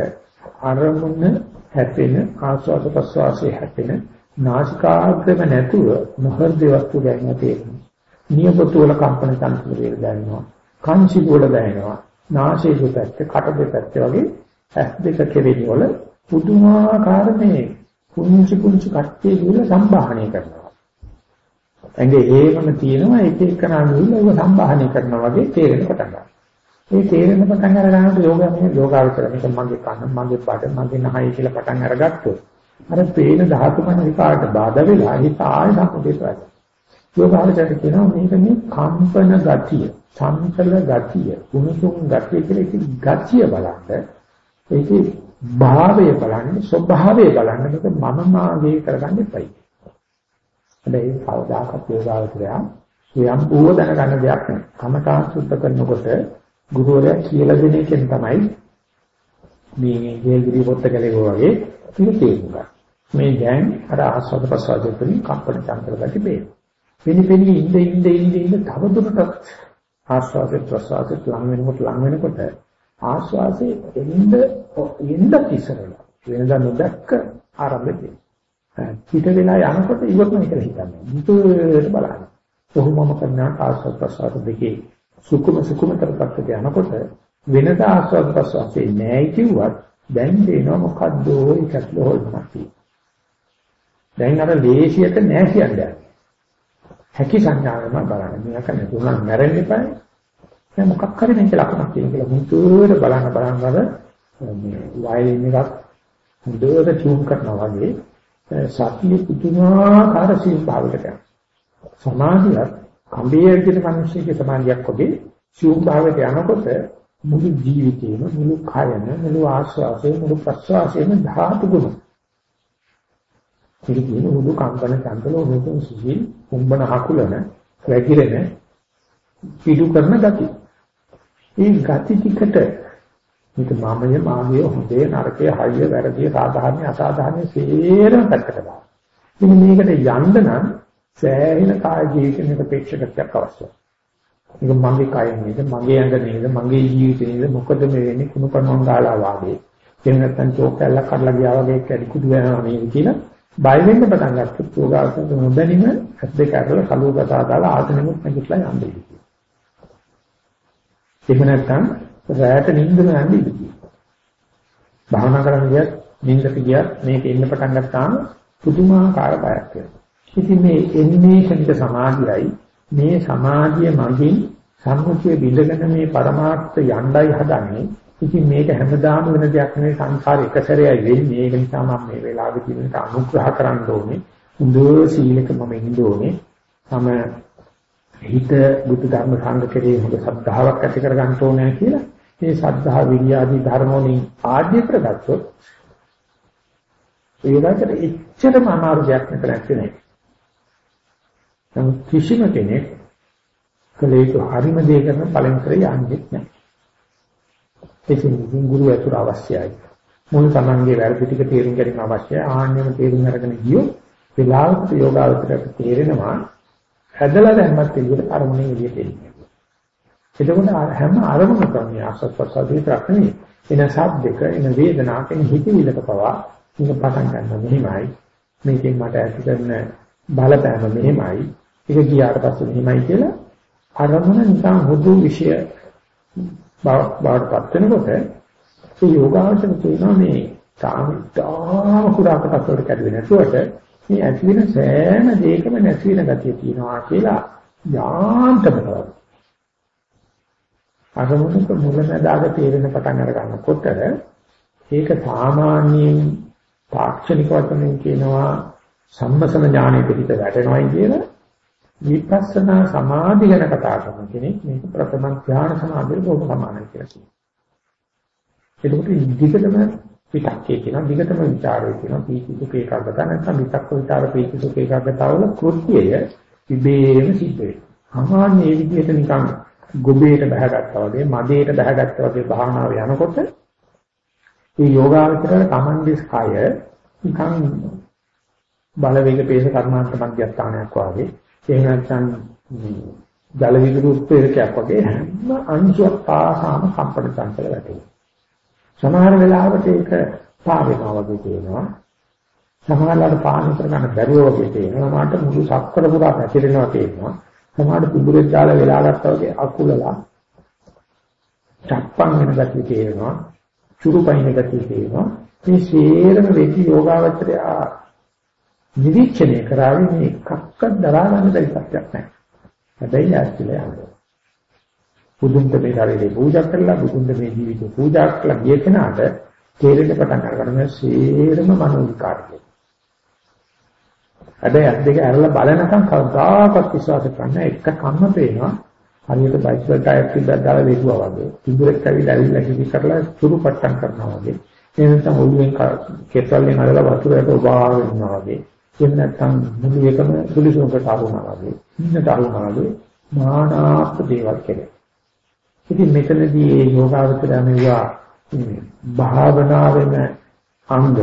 අරමුණ හැපෙන ආස්වාද ප්‍රසවාසයේ හැපෙන නාසිකාග්‍රම නැතුව මොහර්ද වස්තු ගැනීම තේරෙනවා. නියපොතු වල කම්පන චංචල වේල දැනෙනවා. කංචි වල දැනෙනවා. නාසයේ දෙපැත්ත, කට දෙපැත්ත වගේ ඇස් දෙක කෙරෙහි වල පුදුමාකාර මේ කුංචි කුංචි කට්ටිය දුල සම්බාහනය කරනවා. ඇඟේ හේමම තියෙනවා එක එක නාමවල ඒව සම්බාහනය කරනවා වගේ තේරෙන පටන් ගන්නවා. මේ තේරෙන පටන් අර ගන්නකොට යෝගාමයේ යෝගාවචර මේක මගේ කන මගේ බඩ මගේ නහය කියලා පටන් අරගත්තොත් අර පේන ධාතු මන විකාරට බාධා වෙලා හිත ආය සම්පූර්ණයට වැඩ. යෝගාවචර කියනවා මේක මේ කම්පන ගතිය, චංචල ගතිය, කුණුසුම් ගතිය කියලා ඉති ගතිය බලන්න. ඒකේ භාවය බලන්න, ස්වභාවය බලන්න මේක මම මාගේ කරගන්න එපයි. හැබැයි කවදාකවත් යෝගාවචරය ස්වයම්බුව දැනගන්න දෙයක් නෙවෙයි. කමඨාන් සුද්ධ කරනකොට ගුරුවරයා කියලා දෙන එකෙන් තමයි මේ ජීවිතය පොත්ත කලේ වගේ තේරුම් මේ දැන් අර ආස්වාද ප්‍රසවාද වලින් කම්පන චංචල ගති වේ. වෙනිපෙනි ඉඳ ඉඳ ඉඳ ඉඳ තව දුරටත් ආස්වාද ප්‍රසවාද ලඟ වෙනකොට ලඟ වෙනකොට ආස්වාසේ එන්න එන්න ඉස්සරලා වෙනදා නොදැක්ක ආරම්භය. පිට වෙලා යනකොට ඉවත්ම කියලා හිතන්නේ. මුතුවට බලන්න. කොහොමම කරන ආස්වාද ප්‍රසවාද දෙකේ සුකුම සුකුමතරපත් යනකොට වෙනදා ආස්වාද ප්‍රසවාසයේ නැහැ කිව්වත් දැන් දෙනවා මොකද්ද ඔය කැස්ල හොල්මක් දැන් අර ලේසියට නැහැ කියන්නේ. හැකි සංඥාවම බලන්න. මේක නෙතුණා මැරෙන්න එපායි. දැන් මොකක් හරි මේක ලකුණක් තියෙන කියලා මුතුවර බලන්න බලන්න අර මේ වයලින් එකක් හොඳට ටියුන් කරනවා වගේ සතිය පුදුමාකාර සීල් භාවයකට යනවා. සමාධියක් කම්බේ විදිහට මිනිස්සුගේ සමාධියක් වගේ සියුම් භාවයට යනකොට මුළු ජීවිතේම මුළු කයම මුළු ආශ්වාසයම මුළු ප්‍රශ්වාසයම ධාතු ගුණ. පිළිගින මුළු කම්පන චංචල උණුසුම් සිසිල් කුම්බන හකුලන වැగిරෙන පිටු කරන gati. මේ gati ටිකට මේක මමයේ මාගේ හොඳේ නරකේ හයිය වැරදිය සාධාරණ අසාධාරණ සේරම පැත්තකට දාන්න. ඉතින් මේකට යන්න නම් සෑහෙන කාය ජීවිතයක ප්‍රේක්ෂකත්වයක් අවශ්‍යයි. මේක මගේ කය නේද මගේ ඇඟ නේද මගේ ජීවිතේ නේද මොකද මේ වෙන්නේ කුණු කණුවන් ගාලා වාගේ එහෙම නැත්නම් චෝක් කැල්ලක් කඩලා ගියා වගේ කැඩි කුඩු වෙනවා නේද කියලා බය වෙන්න පටන් ගත්තොත් යෝගාසන නොදැනීම ඇස් දෙක අරලා කලුව ගසා දාලා ආසනෙමුත් නැගිටලා යන්නේ ඉතියි. එහෙම නැත්නම් රැයට නිින්දම යන්නේ ඉතියි. භාවනා කරන්න ගියත් නිින්දට ගියත් මේක එන්න පටන් ගත්තාම පුදුමාකාර බයක් වෙනවා. ඉතින් මේ එන්නේ ශනික සමාධියයි මේ සමාධිය මගින් සම්මුතිය බිඳගෙන මේ પરමාර්ථ යණ්ඩයි හදන්නේ. ඉතින් මේක හැමදාම වෙන දෙයක් නෙවෙයි සංසාරේ එක සැරේයි වෙන්නේ. ඒක නිසා මම මේ වෙලාවෙදී මේක අනුග්‍රහ කරන්න ඕනේ. හොඳ සීලක මම ඉන්න ඕනේ. තම හිත බුදු ධර්ම සංග කෙරේ හොඳ ශ්‍රද්ධාවක් ඇති කර ගන්න ඕනේ කියලා. මේ ශ්‍රද්ධා විරිය ආදී ධර්මෝණින් ආද්‍ය කරගත්තොත් ඒකට එච්චරම අමාරු දෙයක් නැත්නම් නෑ. නමුත් කිසිම කෙනෙක් කලේක හරිම දේ කරන පළෙන් කර යන්නේ නැහැ. ඒකෙන් ගුරු ඇතුර අවශ්‍යයි. මුල් තමන්ගේ වැරදි ටික තේරුම් ගැනීම අවශ්‍යයි. ආන්නම තේරුම් අරගෙන ගියොත් වෙලාවකට යෝගාවචරයට තේරෙනවා හැදලා දැම්මත් එළියට අරමුණේ එළියට එන්නේ. එතකොට හැම අරමුණකම ආසස්පසදී ප්‍රශ්නේ එන සබ්දක එන වේදනාවක් එන හිතවිලක පවා මේක පටන් ගන්න මෙහිමයි. මේකෙන් මට ඇති කරන බලපෑම මෙහිමයි. ඒක ගියාට පස්සේ මෙහිමයි කියලා අරමුණ නිකන් හුදු විෂය බවටපත් වෙනකොට ඒ යෝගාවචර කියනවා මේ තාම කුඩා කොටස් වලට කැඩෙන්නේ නැතුවට මේ ඇති වෙන සෑම දෙයකම නැති වෙන ගතිය තියෙනවා කියලා යාන්තම කරා. අරමුණක මුලැඳාග තේරෙන පටන් අර ගන්නකොට ඒක සාමාන්‍යයෙන් තාක්ෂණික වචනෙන් කියනවා සම්මසන ඥානෙ පිටිට වැටෙනවයි කියලා විපස්සනා සමාධි ගැන කතා කරන කෙනෙක් මේක ප්‍රථම ධ්‍යාන සමාධියට බොහොම සමානයි කියලා කියනවා. ඒකට ඉදිකටම පිටක්කේ කියන දිගටම ਵਿਚාරය කියන පීති සුඛ ඒකාගත නැත්නම් විතක්ක විචාර පීති සුඛ ඒකාගතවල කෘත්‍යය විබේම සිද්ධ වෙනවා. සාමාන්‍ය මේ විදිහට නිකන් ගොබේට බහගත්තා වගේ මදේට බහගත්තා වගේ භාවනාව යනකොට මේ යෝගාවචරයේ තමන්ගේ කය නිකන් බලවේග පේස කර්මාන්ත මධ්‍යස්ථානයක් වගේ එහෙම නැත්නම් ජල විදුලි උත්පේරකයක් වගේ හැම අංශයක් පාසාම කම්පන චංචල වැටෙනවා. සමහර වෙලාවට ඒක පාවෙනවා වගේ තේනවා. සමහරවල්ලාට පාන කර ගන්න බැරුව වගේ තේනවා. මාට මුළු සක්කර පුරා පැතිරෙනවා තේනවා. සමහර පිඹුරේ දාලා වෙලා ගත්තා වගේ අකුලලා චප්පන් වෙන ගැටි තේරෙනවා. චුරුපයින් ගැටි තේරෙනවා. මේ ශේරම වෙති යෝගාවචරය නිරීක්ෂණය කරාවේ මේ එකක්වත් දරා ගන්න බැරි සත්‍යක් නැහැ. හැබැයි ඇස්තිලා යනවා. බුදුන්ට මේ ශරීරේ පූජා කරලා බුදුන්ට මේ ජීවිතේ පූජා කරලා ගිය කෙනාට තේරෙන්න පටන් ගන්නවා සේරම මනෝවිකාරකේ. හැබැයි අත් දෙක ඇරලා බලනකම් කවදාකවත් විශ්වාස කරන්න එක කම්ම පේනවා. හරියට බයිසිකල් ටයර් ටිකක් දාලා වේදුවා වගේ. තිබුරෙක් ඇවිල්ලා ඇවිල්ලා කිසි කරලා සුරු පට්ටම් කරනවා වගේ. එහෙනම් ඔළුවෙන් කෙටවලින් අරලා වතුරට ඔබාගෙන ඉන්නවා වගේ. එහෙම නැත්නම් මුළු එකම දුලිසුමකට අරුණා වගේ, ඉන්නට අරුණා වගේ නානාත් දේවල් කෙරේ. ඉතින් මෙතනදී මේ යෝගාවචරය මෙවුවා භාවනාවෙම අංග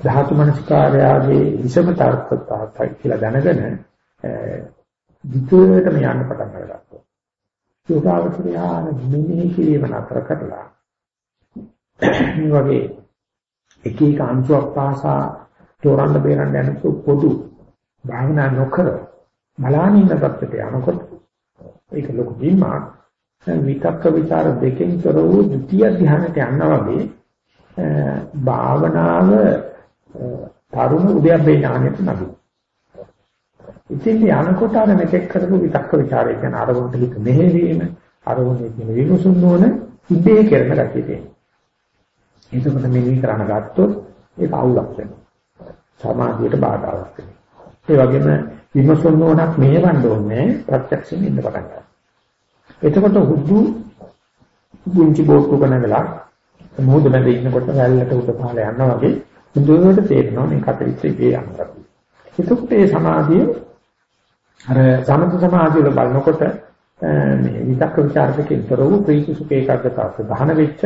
ධාතු මනස්කාරයාගේ විසම තාර්ථකතාවයි කියලා දැනගෙන විතරටම යන්න පටන් ගත්තා. යෝගාවචරය මෙනෙහි කිරීම නතර කරලා මේ වගේ එක එක අංශුවක් පාසා තෝරන්න බේරන්න යනකොට පොදු භාවනා නොකර මලානින්න තත්ත්වයට යනකොට ඒක ලොකු බීමක් විතක්ක ਵਿਚාර දෙකෙන් කරව ද්විතිය ධ්‍යානට යනවා වගේ භාවනාව තරුණ උද්‍යප්පේ ඥානෙට නගු. ඉතින් යනකොට අර මෙතෙක් කරපු විතක්ක ਵਿਚාරය කියන අරමුණට හිත මෙහෙවීම අරමුණේ තියෙන විමසුම් නොවන ඉබේ කරන රැකී තියෙනවා. එතකොට මෙනි කරන ගත්තොත් ඒක අවුලක් වෙනවා. සමාධියට බාධාවක් වෙනවා. ඒ වගේම විමසුම් නොවනක් මෙහෙවන්න ඕනේ ප්‍රත්‍යක්ෂයෙන් ඉන්න පටන් ගන්නවා. එතකොට හුදු පුංචි බෝක්කක නැගලා මොහොත මැද ඉන්නකොට වැල්ලට උඩ පහළ යනවා වගේ හොඳට තේරෙනවා මේ කතරිත් ඉබේ යනවා. එතකොට මේ සමාධිය අර සමථ සමාධිය වල බලනකොට මේ විතක්ක ਵਿਚාරකේ තොර වූ ප්‍රීති සුඛ ඒකාග්‍රතාව ප්‍රධාන වෙච්ච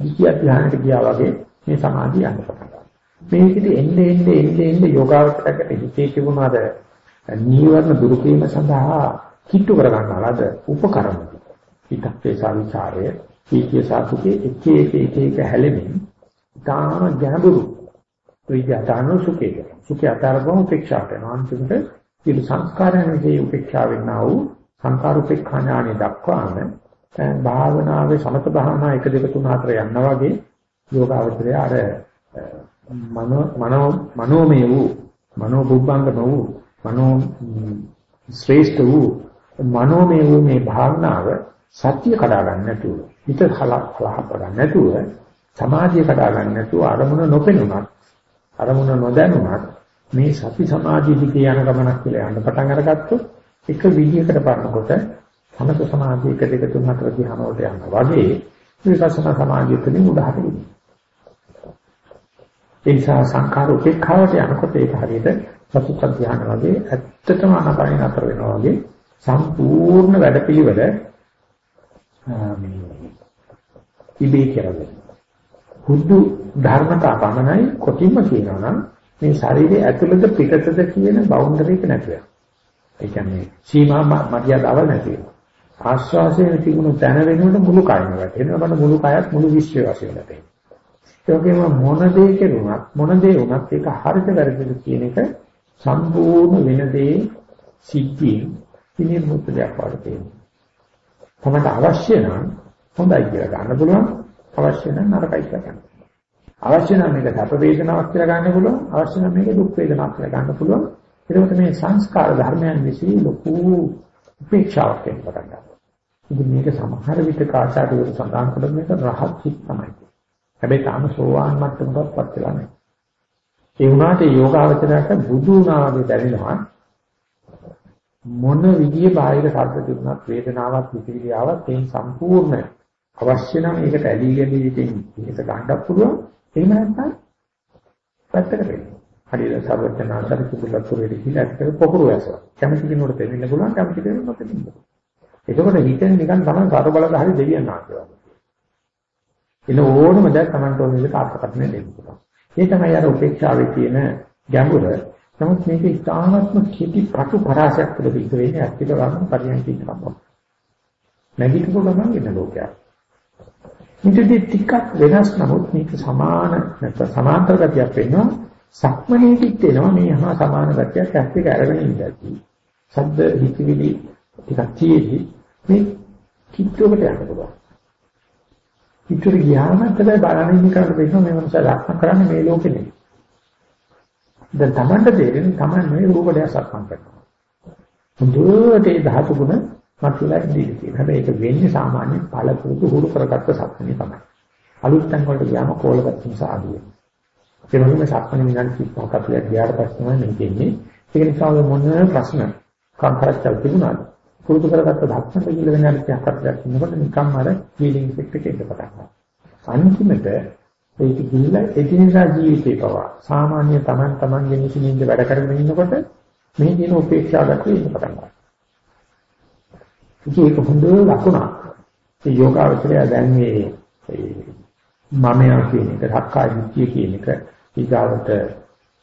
විද්‍යා ධ්‍යානට ගියා වගේ මේ සමාධිය යන්න පටන් ගන්නවා. මේකෙදි එන්නේ එන්නේ එන්නේ එන්නේ යෝගාවචරයට හිතේ තිබුණාද නීවරණ දුරු කිරීම සඳහා කිට්ටු කර ගන්නවාද උපකරණ. විතක්කේ සාවිචාරය, කීකිය සාසුකේ එක එක එක එක හැලෙමින් තාම ගැඹුරු විද්‍යාතානු සුඛේ. සුඛය අතරගම උපේක්ෂා කරනවා. අන්තිමට සියලු සංස්කාරයන් විදී උපේක්ෂා වෙන්නා වූ සංකාර උපේක්ෂා ඥානෙ දක්වාම භාවනාවේ සමත භාවනා 1 2 3 4 යනවා වගේ යෝගාවචරය අර මනෝ මනෝ මනෝමය වූ මනෝ බුද්ධංගම වූ මනෝ ශ්‍රේෂ්ඨ වූ මනෝමය වූ මේ භාවනාව සත්‍ය කඩා ගන්න නැතුව හිත හලක් ලහප ගන්න නැතුව සමාධිය කඩා ගන්න නැතුව අරමුණ නොපෙනුනත් අරමුණ නොදැනුනත් මේ සති සමාධිය දිගේ යන ගමනක් කියලා යන්න පටන් අරගත්තොත් එක විදියකට බලනකොට සමත සමාධිය 1 2 3 4 ධ්‍යාන වලට යනවා වගේ විපස්සනා සමාධිය තුළින් උදාහරණ දෙන්න. ඒ නිසා සංඛාර උපේක්ඛාවට යනකොට ඒක හරියට සතුත් ධ්‍යාන වගේ ඇත්තටම අනපරිණ අතර වෙනවා වගේ සම්පූර්ණ වැඩපිළිවෙල මේ ඉබේ කරගෙන. හුදු ධර්මතා පමණයි කොටින්ම කියනවා නම් මේ ශරීරයේ ඇතුළත පිටතද කියන බවුන්ඩරි එක නැති වෙනවා. ඒ කියන්නේ සීමා මර්යාදාවල් නැති වෙනවා. ආශ්වාසයේ තිබුණු තැන වෙනුවට මුළු කයම වැටෙනවා. බලන්න මුළු කයත් මුළු විශ්වය වශයෙන් වැටෙනවා. ඒ වගේම මොන දේ කෙරුණත් මොන දේ වුණත් ඒක හරිද වැරදිද කියන එක සම්පූර්ණ වෙන දේ සිද්ධියෙන් විනිර්මුක්ත දෙයක් වඩ තියෙනවා. තමයි අවශ්‍ය නම් හොඳයි කියලා ගන්න පුළුවන්. අවශ්‍ය නම් නරකයි කියලා ගන්න. අවශ්‍ය නම් මේක සැප වේදනාවක් කියලා ගන්න පුළුවන්. අවශ්‍ය නම් මේක දුක් වේදනාවක් කියලා ගන්න පුළුවන්. ඒකට මේ සංස්කාර ධර්මයන් විශ්ී ලොකු උපේක්ෂාවක් වෙන්න පටන් ගන්නවා. ඉතින් මේක සමහර විට කාචාරවල සඳහන් කරන මේක රහත් චිත් තමයි. හැබැයි තාම සෝවාන් මට්ටමකටපත් වෙලා නැහැ. ඒ වුණාට යෝගාවචරයට බුදු වුණාගේ දැනෙනවා මොන විදිහේ බාහිර ශබ්ද තිබුණත් වේදනාවක් විචිකිරියාවක් ඒ සම්පූර්ණ අවශ්‍ය නම් ඒකට ඇලී ගැලී ඉතින් මේක ගන්නත් පුළුවන් එහෙම නැත්නම් පැත්තකට වෙන්න. හරියට සර්වඥාන්තර කුබලතුරේ කියලා ඇත්තට පොකුරු ඇස. කැමති කෙනෙකුට දෙන්න පුළුවන් කැමති කෙනෙකුට නොදෙන්න පුළුවන්. එතකොට හිතෙන් නිකන් තමයි කර බලදාහරි දෙවියන් ආශිර්වාද. එන ඕනම දැක් Tamanට ඕන විදිහට අර්ථකථනය දෙන්න පුළුවන්. ඒ තමයි අර උපේක්ෂාවේ තියෙන ගැඹුර. නමුත් මේක ඉතාමත්ම කෙටි කටු පරාසයක් තුළ පිට වෙන්නේ ඇත්තට වරම පරියන්ක ඉන්නවා. නැගිටපු ගමන් එන ලෝකයක්. මෙතනදී ටිකක් වෙනස් නමුත් මේක සමාන නැත්නම් සමාන්තර ගතියක් වෙනවා. සක්මනේදිත් එනවා මේ හා සමාන ගතියක් ඇස් දෙක අරගෙන ඉඳී. ශබ්ද හිතවිලි ටිකක් තියෙදි මේ කිට්ටුවකට යන්න පුළුවන්. ඉතුරු ගියාම තමයි බලන්නේ ඉන්න කරලා වෙනවා මේ මනස ලක්ෂණ කරන්නේ මේ ලෝකෙ නෙවෙයි. දැන් Tamanට තේරෙන්නේ Taman මේ රූපය සක්මන් කරනවා. හොඳට ඒ ධාතු ගුණ මතුවලා ඉඳී හැබැයි ඒක වෙන්නේ සාමාන්‍ය පළපුරුදු හුරු කරගත්ත සක්මනේ තමයි. අලුත් තැන් වලට ගියාම කෝලගත් නිසා අඩු වෙනවා. ඒ වගේම සක්මනේ විනාඩි 30ක් 40ක් ගියාට පස්සේ තමයි මේක එන්නේ. ඒක නිසා මොන ප්‍රශ්න කම්පරච්චල් තිබුණාද? පුරුදු කරගත්ත ධක්මත කියලා වෙන අනිත් හතරක් ඉන්නකොට නිකම්ම අර ෆීලිං ඉෆෙක්ට් එක එන්න පටන් ගන්නවා. අන්තිමට ඒක ගිහිල්ලා එදිනෙදා ජීවිතේ පවා සාමාන්‍ය Taman Tamanගේ නිසින්ින්ද වැඩ කරගෙන ඉන්නකොට මේ කියන උපේක්ෂාවට ඉන්න පටන් ගන්නවා. ඒක හොඳ ලකුණක්. ඒ යෝගාවචරය දැන් මේ මමයා කියන එක, සක්කාය දිට්ඨිය කියන එක ඊගාවට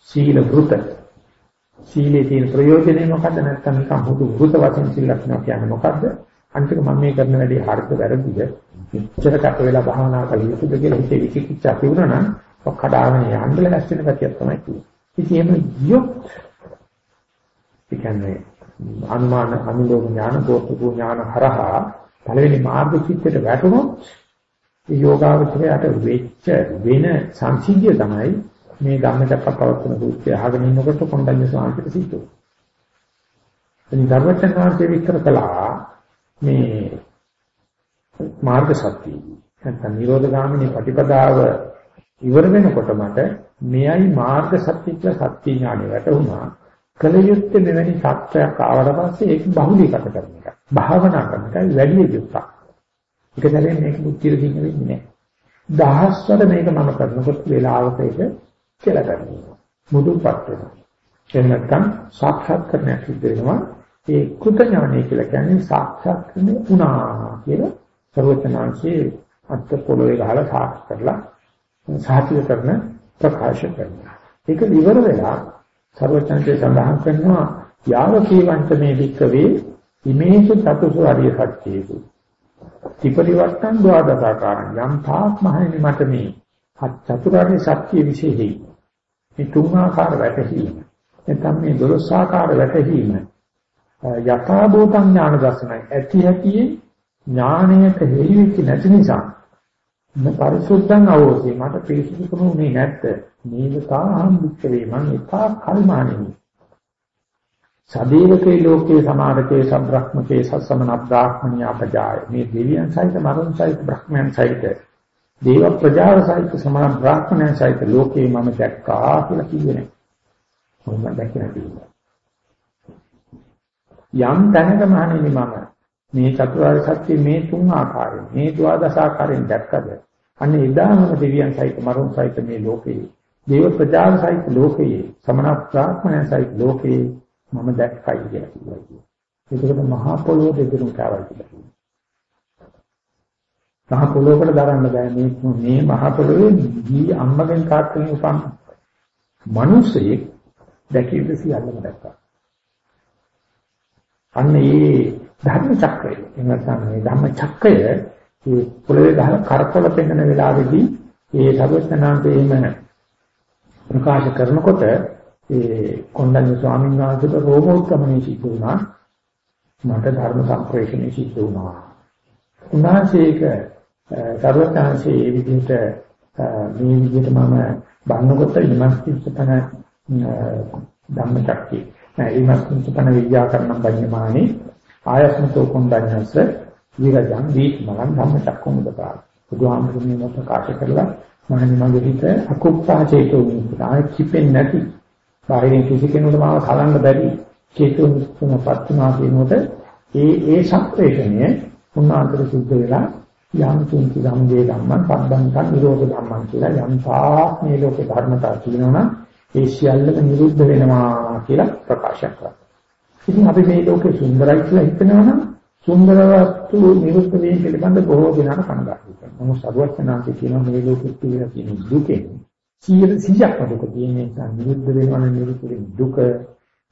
සීල වෘත සීලේ තියෙන ප්‍රයෝජනේ මොකද්ද නැත්නම් නිකන් හුදු වෘත වශයෙන් සීල ලක්ෂණ කියන්නේ මොකද්ද? අන්තික මම මේ කරන වැඩේ හරිද වැරදිද? මෙච්චර කට වෙලා භාවනා කළ යුතුද කියලා හිතේ විචිකිච්ඡා තිබුණා නම් ඔක් කඩාගෙන යන්න ලැස්තින ගතියක් තමයි තියෙන්නේ. ඉතින් එහෙම ගියොත් ඒ කියන්නේ අනුමාන අනුලෝම ඥාන දෝෂකෝ ඥාන හරහා පළවෙනි මාර්ග චිත්තයට වැටුණොත් ඒ යෝගාවචරයට වෙච්ච වෙන සංසිද්ධිය තමයි මේ ධම්මචක්කපවත්තන සූත්‍රය අහගෙන ඉන්නකොට කොණ්ඩඤ්ඤ ස්වාමීන් සිද්ධ වුණා. එනි ධර්මචක්කාන්තේ විස්තර කළා මේ මාර්ග සත්‍ය නැත්නම් නිරෝධ ගාමිනී ප්‍රතිපදාව ඉවර වෙනකොට මට මෙයයි මාර්ග සත්‍ය කියලා සත්‍ය ඥානෙ වැටුණා. කලයුත්තේ මෙවැනි සත්‍යයක් ආවට පස්සේ ඒක බහුලීකත කරන එක. භාවනා කරන එකයි වැඩි යුක්තක්. එක සැරේ මේක බුද්ධිය දින්න වෙන්නේ නැහැ. දහස්වර මේක මම කරනකොට වේලාවක ඒක කියලා කරනවා. මුදුපත් වෙනවා. එහෙම නැත්නම් සාක්ෂාත් කරන්නට සිද්ධ වෙනවා. ඒ කෘත ඥානය කියලා කියන්නේ සාක්ෂාත් කරන්නේ උනා කියලා සර්වඥාන්සේ අත්ත පොළොවේ ගහලා සාක්ෂ කරලා සාහිත්‍ය කරන ප්‍රකාශ කරනවා. ඒක ඉවර වෙලා සර්වඥාන්සේ සඳහන් කරනවා යාව කීවන්ත මේ වික්කවේ ඉමේසු චතුසු ආර්ය සත්‍යේසු. ත්‍රිපරිවර්තන් ද්වාදසාකාරං යම් තාක් මහණෙනි මට මේ චතුරාර්ය සත්‍ය විශේෂයි. මේ තුන් ආකාර වැටහීම. නැත්නම් මේ දොළොස් ආකාර වැටහීම යථා භූතං ඥාන දර්ශනයි. ඇති හැටියේ ඥාණයට හේවිච්ච නැති නිසා ම පරිසුද්ධං අවෝසේ මට පිළිසුදුකමුනේ නැත්ද මේකතාහම් විච්චවේ මං එකා කල්මානෙමි සදේවකේ ලෝකේ සමාරකේ සබ්‍රහ්මකේ සස්සමන බ්‍රාහ්මණියා පජාය මේ දෙවියන් සහිත මරුන් සහිත බ්‍රහ්මයන් සහිත දේව ප්‍රජාව සහිත සමාන බ්‍රාහ්මණයන් සහිත ලෝකේ මම දැක්කා කියලා කිව්වේ නෑ මොකක්ද දැක්කේ නැති යම් තැනක මහණෙනි මම මේ චතුරාර්ය සත්‍ය මේ තුන් ආකාරයෙන් මේ ද්වාදස ආකාරයෙන් දැක්කද අන්න එදාම දෙවියන් සහිත මරුන් සහිත මේ ලෝකයේ දේව ප්‍රජාව සහිත ලෝකයේ සමන ප්‍රාඥයන් සහිත ලෝකයේ මම දැක්කයි කියලා කිව්වා. ඒකකට මහා පොළොව දෙදුණු කාවල් කියලා. මහා පොළොවකට දරන්න බෑ මේ මේ මහා පොළොවේ දී අම්මගෙන් තාත්තගෙන් උපන් මිනිස්සෙක් දැකීද සියල්ලම දැක්කා. අන්න ඒ ධර්ම චක්‍රය. එන්නත්නම් මේ ධම්ම චක්‍රය මේ පොළවේ ගහලා කරකොල පෙන්වන වෙලාවේදී ඒ සර්වඥාන්තේ එහෙම ප්‍රකාශ කරනකොට ඒ කොණ්ඩඤ්ඤ ස්වාමීන් වහන්සේට රෝමෝත්කමනේ සිද්ධ වුණා. මට ධර්ම සම්ප්‍රේෂණය සිද්ධ වුණා. උන්වහන්සේක සර්වඥාන්සේ මේ විදිහට මේ විදිහට මම බannකොට ඉමස්තිස්තන ධම්ම චක්කේ. නෑ ඉමස්තිස්තන විද්‍යාකරණම් බඤ්ඤමානේ ආයස්මතෝ කොණ්ඩඤ්ඤස්ස විරජං දීප්මලං ධම්මචක්කම් උදපාර බුදුහාමුදුරනේ මත ප්‍රකාශ කරලා මහණනි මගේ හිත අකුප්පා චේතෝ ආයි කිපෙන්නේ නැති. බාහිරින් කිසි කෙනෙකුට මාව කලන්න බැරි චේතෝ මුක්තනපත් වුණා කියනකොට ඒ ඒ සම්ප්‍රේෂණය උන්වහන්සේ සිද්ධ වෙලා යම් තුන්ති ධම්මේ ධම්මං පබ්බන්තං නිරෝධ ධම්මං කියලා යම් තා මේ ලෝකේ ධර්මතා කියනවනම් ඒ සියල්ලම නිරුද්ධ වෙනවා කියලා ප්‍රකාශ කරා ඉතින් අපි මේ ලෝකේ සුන්දරයි කියලා හිතනවනම් සුන්දර වස්තු නිරුද්ධ වීම පිළිබඳ බොහෝ දෙනාට කනගාටු වෙනවා. නමුත් සරුවචනාන්ති කියනවා මේ ලෝකෙත් තියෙන තියෙන දුකෙන් 100ක් දුක තියෙන නිසා නිරුද්ධ වෙනවා නම් නිරුද්ධ වෙන දුක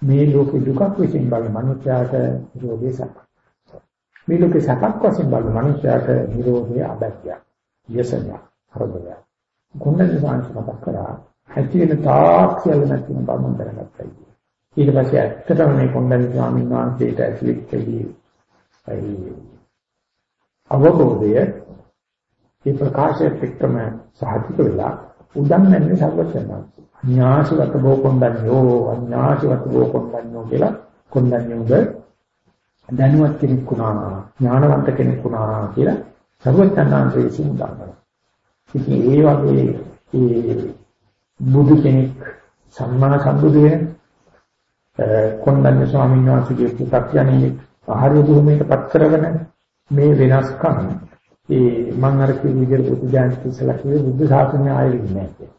මේ ලෝකේ දුකක් වශයෙන් බලන මනුස්සයාට නිරෝධය සපක්. මේ ලෝකේ සපක් වශයෙන් බලන මනුස්සයාට නිරෝධය අබැක්කය. යස냐 හරදය. කොණ්ඩේ සාංශ මතක් කරා ඇති වෙන තාක් සියල්ල නැතිව බව මම දැනගත්තා. ඊට පස්සේ ඇත්තටම මේ කොණ්ඩඤ්ඤ ස්වාමීන් වහන්සේට ඇතුළෙච්චදී ඒ අවබෝධය ඒ ප්‍රකාශයට එක්කම සාහිතික වෙලා උදන් නැන්නේ සර්වඥා. අඥාසවත බෝ කොණ්ඩඤ්ඤෝ අඥාසවත බෝ කොණ්ඩඤ්ඤෝ කියලා කොණ්ඩඤ්ඤෝද දැනුවත් කෙනෙක් වුණා ඥානවන්ත කෙනෙක් වුණා කියලා සර්වඥාන්සේ විසින් උදාහරණ. ඉතින් ඒ වගේ ඒ බුදු කෙනෙක් සම්මා සම්බුදු වෙන කොණ්ඩඤ්ඤ ස්වාමීන් වහන්සේගේ පුතක් යන්නේ ආහාර භූමියට පත් කරගෙන මේ වෙනස්කම් ඒ මම අර කිව්ව විදිහට බුදු ජානක ඉස්සලා කිව්වේ බුද්ධ ශාසනය ආයෙ වෙන්නේ නැහැ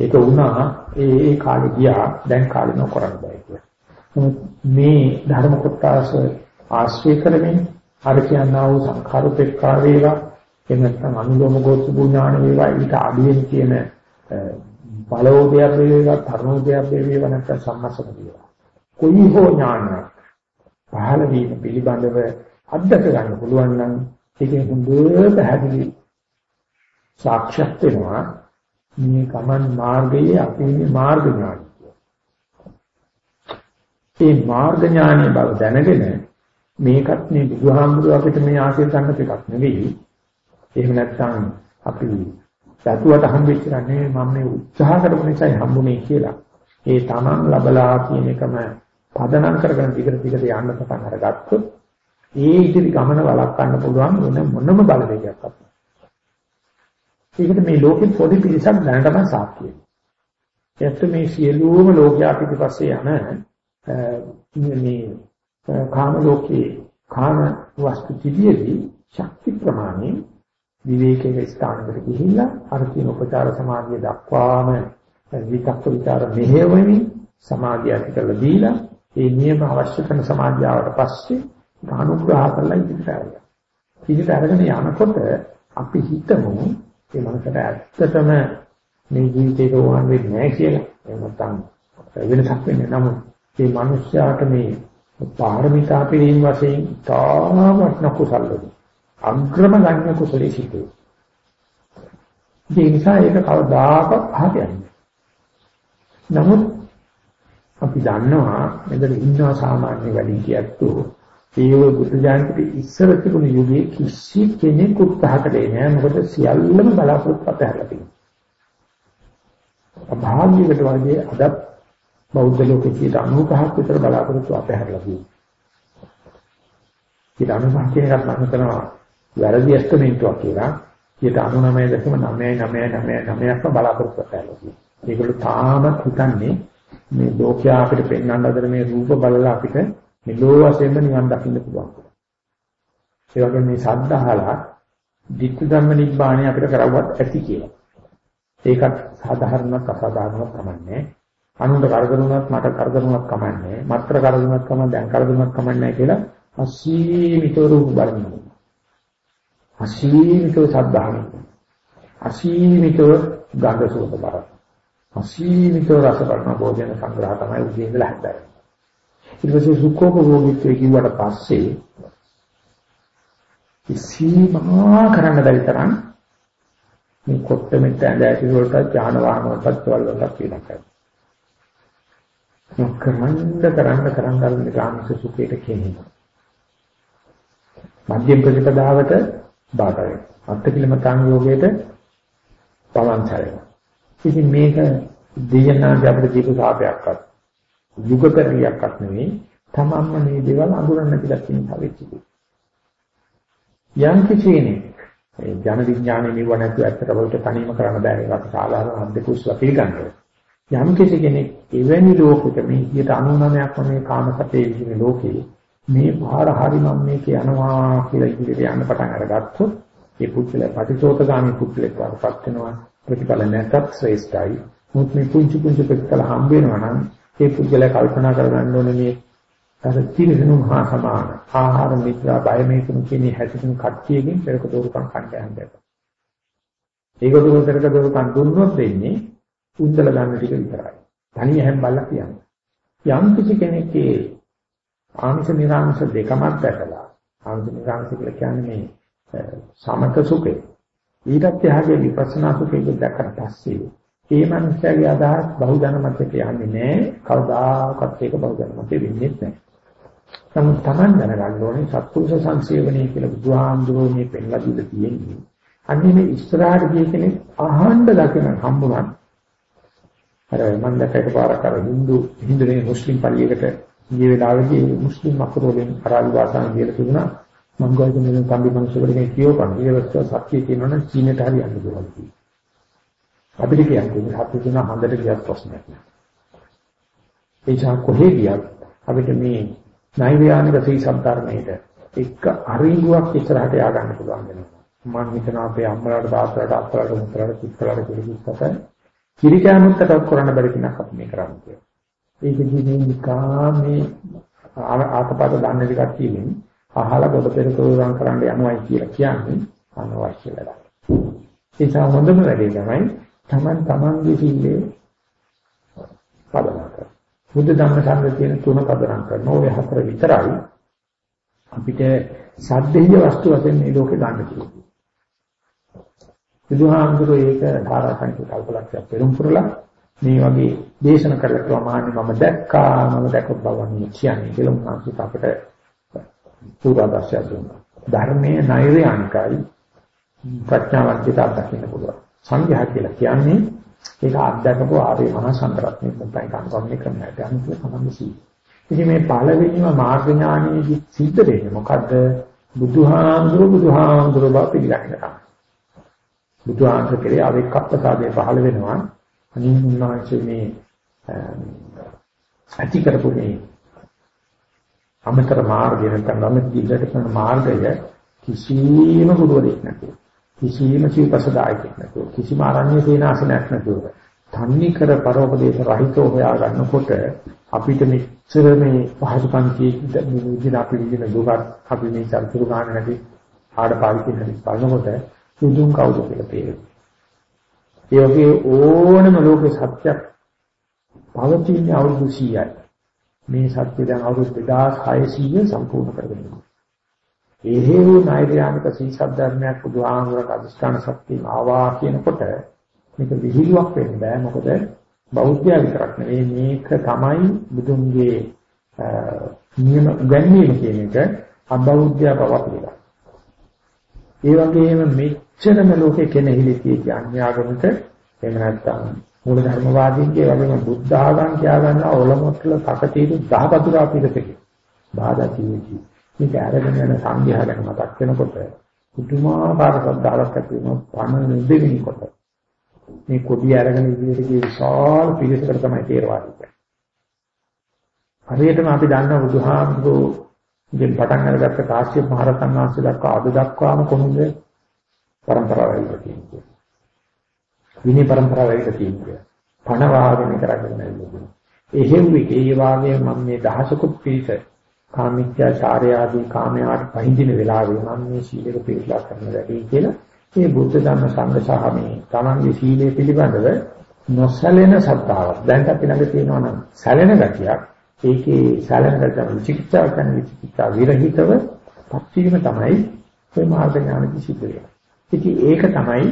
ඒක වුණා ඒ ඒ කාලේ ගියා දැන් කාලේ නොකරන්න බෑ කියලා. නමුත් මේ ධර්ම කොටස ආශ්‍රය කරමින් අර කියනවා වූ සංඛාරුපේක්ඛා වේවා එහෙම නැත්නම් අනුලෝම ගෝත්‍ර ඥාන වේවා ඊට අඩුවෙන් කියන බලෝදයක් වේවා ධර්මෝදයක් වේවා නැත්නම් සම්මසක වේවා. කොයි හෝ ඥානයක් පහළ වීම පිළිබඳව අත්දක ගන්න පුළුවන් නම් ඒකේ හොඳ පැහැදිලි සාක්ෂාත් වෙනවා මේ ගමන් මාර්ගයේ අපි ඉන්නේ මාර්ග ඥානය. ඒ මාර්ග ඥානය බව දැනගෙන මේකත් මේ බුදුහාමුදුරුවෝ අපිට මේ ආශය ගන්න එකක් නෙවෙයි. එහෙම නැත්නම් අපි සතුවට හම්බෙච්ච නෙවෙයි මම මේ උත්සාහ කරපු නිසායි හම්බුනේ කියලා. ඒ තමන් ලබලා කියන එකම පදනම් කරගෙන දිගට දිගට යන්න පටන් අරගත්තොත් ඒ ඉදිරි ගමන වළක්වන්න පුළුවන් වෙන මොනම බලවේගයක් අපිට. ඒකට මේ ලෝකෙ පොඩි පිරිසක් දැනටම සාක්ෂියි. ඒත් මේ සියලුම ලෝකයා පිටිපස්සේ යන මේ කාම ලෝකේ කාම වස්තු තිබියදී ශක්ති ප්‍රමාණය විවේකයේ ස්ථානකට ගිහිල්ලා අර කියන උපචාර සමාධිය දක්වාම විතක්ක විචාර මෙහෙවමින් සමාධිය ඇති කරලා දීලා ඒ නියම අවශ්‍ය කරන සමාධියාවට පස්සේ අනුග්‍රහ කරලා ඉදිරියට ආවා. ඉදිරියට අරගෙන යනකොට අපි හිතමු ඒ මනසට ඇත්තටම මේ ජීවිතේ රෝහන් වෙන්නේ නැහැ කියලා. එහෙම නැත්නම් වෙනසක් වෙන්නේ නමුත් මේ මිනිස්යාට මේ පාරමිතා පිළින් වශයෙන් තාමත් නකුසල්ලද අග්‍රම ගන්න කුසලයේ සිටේ. ඒ නිසා ඒක කවදාකවත් පහත යන්නේ. නමුත් අපි දන්නවා මෙතන ඉන්නවා සාමාන්‍ය වැඩි කියත්තෝ ඒ බුදු ජානකේ ඉස්සර තිබුණු යුගයේ කිසි කෙනෙක් උත්සාහ කළේ නෑ මොකද සියල්ලම බලාපොරොත්තු අතහැරලා තියෙනවා. අභාග්‍යයකට වගේ අද බෞද්ධ ලෝකයේ 95ක් විතර බලාපොරොත්තු අතහැරලා තියෙනවා. ඒ 95 කියන එකත් මම හිතනවා වැරදි එස්ටිමේට්ුවක් කියලා 99.99999ක්ම බලාපොරොත්තු අතහැරලා තියෙනවා. ඒගොල්ලෝ තාමත් හිතන්නේ මේ ලෝකයා අපිට පෙන්වන්න හදන මේ රූප බලලා අපිට මෙලෝ වශයෙන්ම නිවන් දකින්න පුළුවන්. ඒ වගේ මේ ශබ්ද අහලා ධිට්ඨ ධම්ම නිබ්බාණය අපිට කරවවත් ඇති කියලා. ඒකත් සාධාරණවත් අසාධාරණවත් කමන්නේ. අනුන්ට කරදරුණත් මට කරදරුණත් කමන්නේ. මාත්‍ර කරදරුණත් කම දැන් කරදරුණත් කමන්නේ කියලා අසීමිතව රූප බලනවා. අසීමිතව සද්ධාන. අසීමිතව ගන්ධ සෝත බර. අසීමිතව රස බලන භෝජන සංග්‍රහ තමයි උදේ ඉඳලා හැදෙන්නේ. ඊට පස්සේ සුඛෝපභෝගීත්වයේ කිව්වට පස්සේ ඉසීමා කරන්න බැරි තරම් මේ කොට්ට මෙත් ඇඳ ඇති වලට ඥාන වාහන වලට වල වලට කියලා කරනවා. මොකමන්ද කරන්න කරන්න අර නිකාංශ සුඛයට කියන්නේ. මධ්‍යම ප්‍රතිපදාවට බාධා වෙනවා. අත්තිකිලමතාන් යෝගයට පවන්චරය. ඉතින් මේක දෙයනාගේ අපිට දීපු සාපයක්වත් යුගකරියක්වත් නෙවෙයි තමන්ම මේ දේවල් අඳුරන්න කියලා කියන තවෙච්චි. යම් කිසි කෙනෙක් ඒ ජන විඥානයේ නිව නැතුව ඇත්තට වලට තනීම කරන්න බෑ ඒකට සාධාරණ අධ්‍යකුස්ල පිළිගන්නවා. යම් කිසි කෙනෙක් එවැනි ලෝකෙක මේ 99ක්ම මේ කාමසතේ විදිහේ ලෝකේ මේ පාර හරි මම මේක යනවා කියලා ඉදිරියට යන්න පටන් අරගත්තොත් ඒ පුද්ගලයා පටිසෝතගාමී පුද්ගලෙක් වඩපත් වෙනවා ප්‍රතිඵල නැතත් ශ්‍රේෂ්ඨයි. මුත් මේ පුංචි පුංචි ප්‍රතිඵල හම්බ වෙනවා නම් ඒ පුද්ගලයා කල්පනා කරගන්න ඕනේ මේ අර තිරසනු මහා සමාන ආහාර මිත්‍රා බය මේකුණු කියන හැසිරෙන කට්ටියකින් පෙරක දෝරුකම් කණ්ඩ යන්න ඒක දුරතරක දෝරුකම් දුන්නොත් දෙන්නේ උන්දල ගන්න ටික විතරයි. තනිය හැම බල්ලා කියන්නේ. යම් කිසි කෙනෙක්ගේ ආංශ නිරාංශ දෙකමත් දැකලා ආංශ නිරාංශ කියලා කියන්නේ මේ සමත සුඛේ ඊටත් එහාගේ විපස්සනා සුඛේ දැක්කට පස්සේ ඒ මනුස්සයාගේ අදහස් බහුජන මතයට යන්නේ නැහැ. කවදාකවත් ඒක බහුජන මතෙ වෙන්නේ නැහැ. නමුත් Taman දැනගන්න ඕනේ සත්පුරුෂ සංසේවනයේ කියලා බුදුහාමුදුරුවෝ මේ පෙන්ලා දීලා තියෙන්නේ. අන්නේ මේ ඉස්සරහට ගිය කෙනෙක් අහන්න දකින හම්බුනත් අර මම දැක්ක පාරක් අර Hindu Hinduනේ මුස්ලිම් පල්ලියකට ගිය වෙලාවේදී මුස්ලිම් අකුරවලින් අරාබි භාෂාවෙන් කියලා තිබුණා මම ගායක මේ කම්බි මිනිස්සුන්ට කියවපන් ඊවස්ස සත්‍ය කියනවනම් චීනට හරි යන්න පුළුවන් කියලා. අපිට කියන්නේ හත් දින හොඳට ගියත් ප්‍රශ්නයක් නෑ. ඒ නිසා කොහේ ගියත් අපිට මේ නෛර්යානික සී සම්තරණයට එක අරිඟුවක් ඉස්සරහට යා ගන්න පුළුවන් වෙනවා. මම හිතනවා අපේ අම්මලාට තාත්තලාට අත්තලාට මුත්තලාට පිටකලාට කිරිස්සට කිරි කැමුත්තට කරන්න බැරි කෙනෙක් අපි මේ කරන්නේ කියලා. ඒකදී මේ නිකා මේ ආතපද දන්නේ ටිකක් තියෙන්නේ අහලා ගොඩ පෙරකෝරම් කරන්න යනවායි කියලා කියන්නේ අනවශ්‍ය වැඩක්. ඒ නිසා හොඳම වැඩේ තමයි Taman Tamanගේ සීලේ පදනම් කරන. බුද්ධ ධම්ම සංඝ කියන තුන පදනම් කරන ඔය හතර විතරයි අපිට සද්දේය වස්තු වශයෙන් මේ ලෝකේ ගන්න තියෙන්නේ. බුදුහාමුදුරෝ ඒක ධාරාසංඛ්‍ය කල්පලක්ෂයක් පෙරම් පුරලා මේ වගේ දේශන කරලා ප්‍රමාණි මම දැක්කා මම දැක්ක බව කියන්නේ කියලා උන්වහන්සේ අපිට පූර්වාදර්ශය දුන්නා. ධර්මයේ නෛර්යානිකයි ප්‍රඥාවන්තයට අත්දකින්න පුළුවන්. සංඝයා කියලා කියන්නේ ඒක අත්දකපු ආර්ය මහා සංඝරත්නයේ මුත්තයි කන්වන්නේ කරන්නට අනිත් සම්බන්ධී. ඉතින් මේ පළවෙනිම මාර්ග ඥානයේදී සිද්ධ වෙන්නේ මොකද්ද? බුදුහාමුදුරු බුදුහාමුදුරු බව පිළිගන්නවා. බුදුහාමුදුරු කෙරේ අවික්කප්පසාදේ පහළ වෙනවා. අනිත් උන්වහන්සේ මේ ඇති කරපු මේ අමතර මාර්ගය නැත්නම් අමතර දිගට කරන මාර්ගය කිසිම ගුරුවරයෙක් නැතුව කිසිම සිව්පසදායකෙක් නැතුව කිසිම ආරණ්‍ය සේනාසනයක් නැතුව තන්නේ කර පරෝපදේශ රහිතව හොයා ගන්නකොට අපිට මෙච්චර මේ පහසුකම්කී විදිහට අපි විදින දුකක් අපි මේ චරිතුරු ගන්න නැති ආඩපාලිකින් හරි බලනකොට සුදුන් කවුද කියලා තේරෙනවා. ඒ වගේ ඕනම ලෝක සත්‍යයක් පවතින අවුරුදු 100යි. මේ සත්‍ය දැන් අවුරුදු 2600 සම්පූර්ණ කරගෙන ඉන්නවා. ඒ හේතු නෛර්යානික සීසත් ධර්මයක් බුදුහාමුදුරට අදිස්ථාන ශක්තිය ආවා කියනකොට මේක විහිළුවක් වෙන්න බෑ මොකද බෞද්ධය විතරක් නෙවෙයි මේක තමයි බුදුන්ගේ නියම උගන්වීම කියන එක අබෞද්ධය බවක් කියලා. ඒ වගේම මෙච්චරම ලෝකේ කෙනෙහිලි තියෙන අන්‍යාගමික එහෙම නැත්නම් මූල ධර්මවාදීන්ගේ වගේම බුද්ධ ආගම් කියා ගන්න ඔලොමොට්ටල කකටීරු දහපතුරා පිටකේ බාධා තියෙන්නේ. මේක අරගෙන යන සංඝයා ගැන මතක් වෙනකොට පුදුමාකාර ශ්‍රද්ධාවක් ඇති වෙනවා පණ නෙදෙවිනකොට. මේ කොඩිය අරගෙන ඉදිරියට ගිය විශාල පිරිසකට තමයි තේරවාදී කියන්නේ. හරියටම අපි දන්නා බුදුහාමුදුරුවෝ පටන් අරගත්ත කාශ්‍යප මහ රහතන් වහන්සේ දක්වා අද දක්වාම කොහොමද પરම්පරාව ඇවිල්ලා තියෙනවා. විනය પરම්පරාව ඇවිල්ලා තියෙනවා. පණ වාගෙන කරගෙන යනවා. එහෙම විකේ වාගේ මම මේ දහසකුත් පිළිස කාමීත්‍යාචාරය ආදී කාමයට පහඳින වෙලාවේ මම මේ සීලක පිළිපලා කරන වැඩේ කියලා මේ බුද්ධ ධර්ම සංඝ සහ මේ තමන්ගේ සීලය පිළිබඳව නොසැලෙන සත්‍තාවක් දැන් අපි ළඟ තියෙනවා නම් සැලෙන ගතියක් ඒකේ සැලෙන ගතිය විචිකිච්ඡාව කරන විචිකිච්ඡා විරහිතව පත්වීම තමයි මේ මාර්ග ඥාන කිසිදෙයක් ඉතින් ඒක තමයි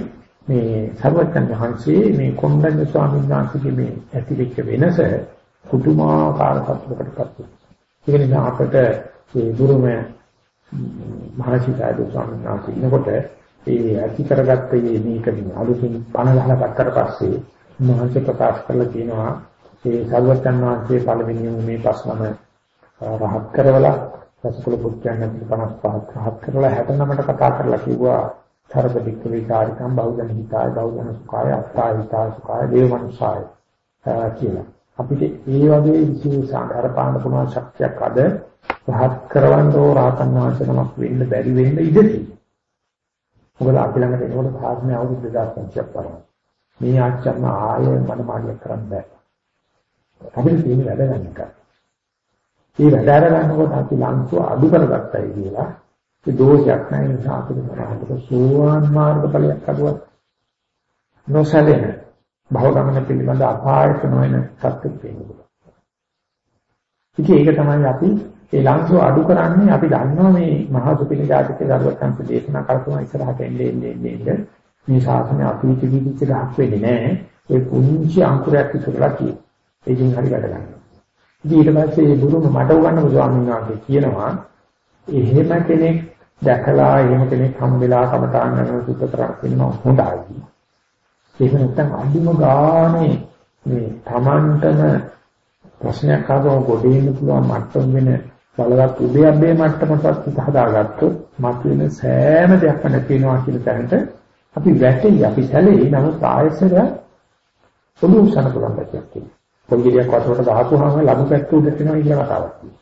මේ සර්වඥ වහන්සේ මේ කොණ්ඩඤ්ඤ ස්වාමීන් වහන්සේගේ මේ ඇතිවෙච්ච වෙනස කුතුමාකාර සත්‍යයකටපත් වෙනවා. ඒක නිසා අපට මේ ගුරුම මහසිතාදු ස්වාමීන් වහන්සේ ඉනකොට ඒ ඇති කරගත්ත මේ මේකදී අලුතින් පණ ගහලා ගත්තට පස්සේ මහසි ප්‍රකාශ කරලා කියනවා ඒ සර්වඥාන් වහන්සේ පළවෙනිම මේ ප්‍රශ්නම රහත් කරවලා රසකුල පුත්‍රයන් 55ක් රහත් කරලා 69ට කතා කරලා කිව්වා සර්වදික්ක විචාරිකම් බෞද්ධ හිතාය බෞද්ධ සුඛාය අත්තා හිතා සුඛාය දේවමනුසාය කියලා. අපිට ඒ වගේ විශේෂ ආකාර පාන්න පුළුවන් ශක්තියක් අද රහත් කරවන්න ඕ රහතන් වහන්සේ නමක් වෙන්න බැරි වෙන්න ඉඩදී. මොකද අපි ළඟට එනකොට සාධනේ අවුරුදු 2500ක් වරම. මේ ආචරණ ආයෙ මනමාලිය කරන්න බෑ. අපිට තියෙන වැඩ ගන්න එක. මේ වැඩ අර ගන්නකොට අපි ලංසුව අඩු කරගත්තයි කියලා ඒ දෝෂයක් නැහැ නිසා අපිට මොනවාද සෝවාන් මාර්ග ඵලයක් අදුවත් නොසැලෙන භව ගමන පිළිබඳ අපායට නොවන සත්‍යෙ තියෙනවා. ඉතින් ඒක තමයි අපි ඒ ලංසෝ අඩු කරන්නේ අපි දන්නවා මේ මහා සුපින ජාතික දරුවන්ට දේශනා කරපුවා ඉස්සරහට එන්නේ එන්නේ එන්නේ මේ ශාසනය අපිට කිවිච්ච ගහක් වෙන්නේ නැහැ. ඒ පුංචි අංකුරයක් ඉස්සරලා තියෙන. ඒකෙන් හරි වැඩ ගන්නවා. ඉතින් ඊට පස්සේ මේ ගුරුම මට උගන්වපු ස්වාමීන් වහන්සේ කියනවා එහෙම කෙනෙක් දැකලා එහෙම කෙනෙක් හම්බෙලා කමතාන් කරන සුද්ධ කරක් වෙනවා හොඳයි. ඒක නැත්තම් අඳුම ගානේ මේ Tamanටම ප්‍රශ්නයක් ආවම ගොඩේන්න පුළුවන් මට්ටම් වෙන බලවත් උදයබ්බේ මට්ටමකට හදාගත්තොත් මත වෙන සෑම දෙයක්ම නැති වෙනවා කියන තැනට අපි වැටෙයි අපි සැලේ නමුත් ආයසර පොදු උසන පුළුවන් දෙයක් තියෙනවා. පොඩියක් වතුරට දාපුවාම ලබු පැත්ත උඩට එනවා කියන කතාවක්.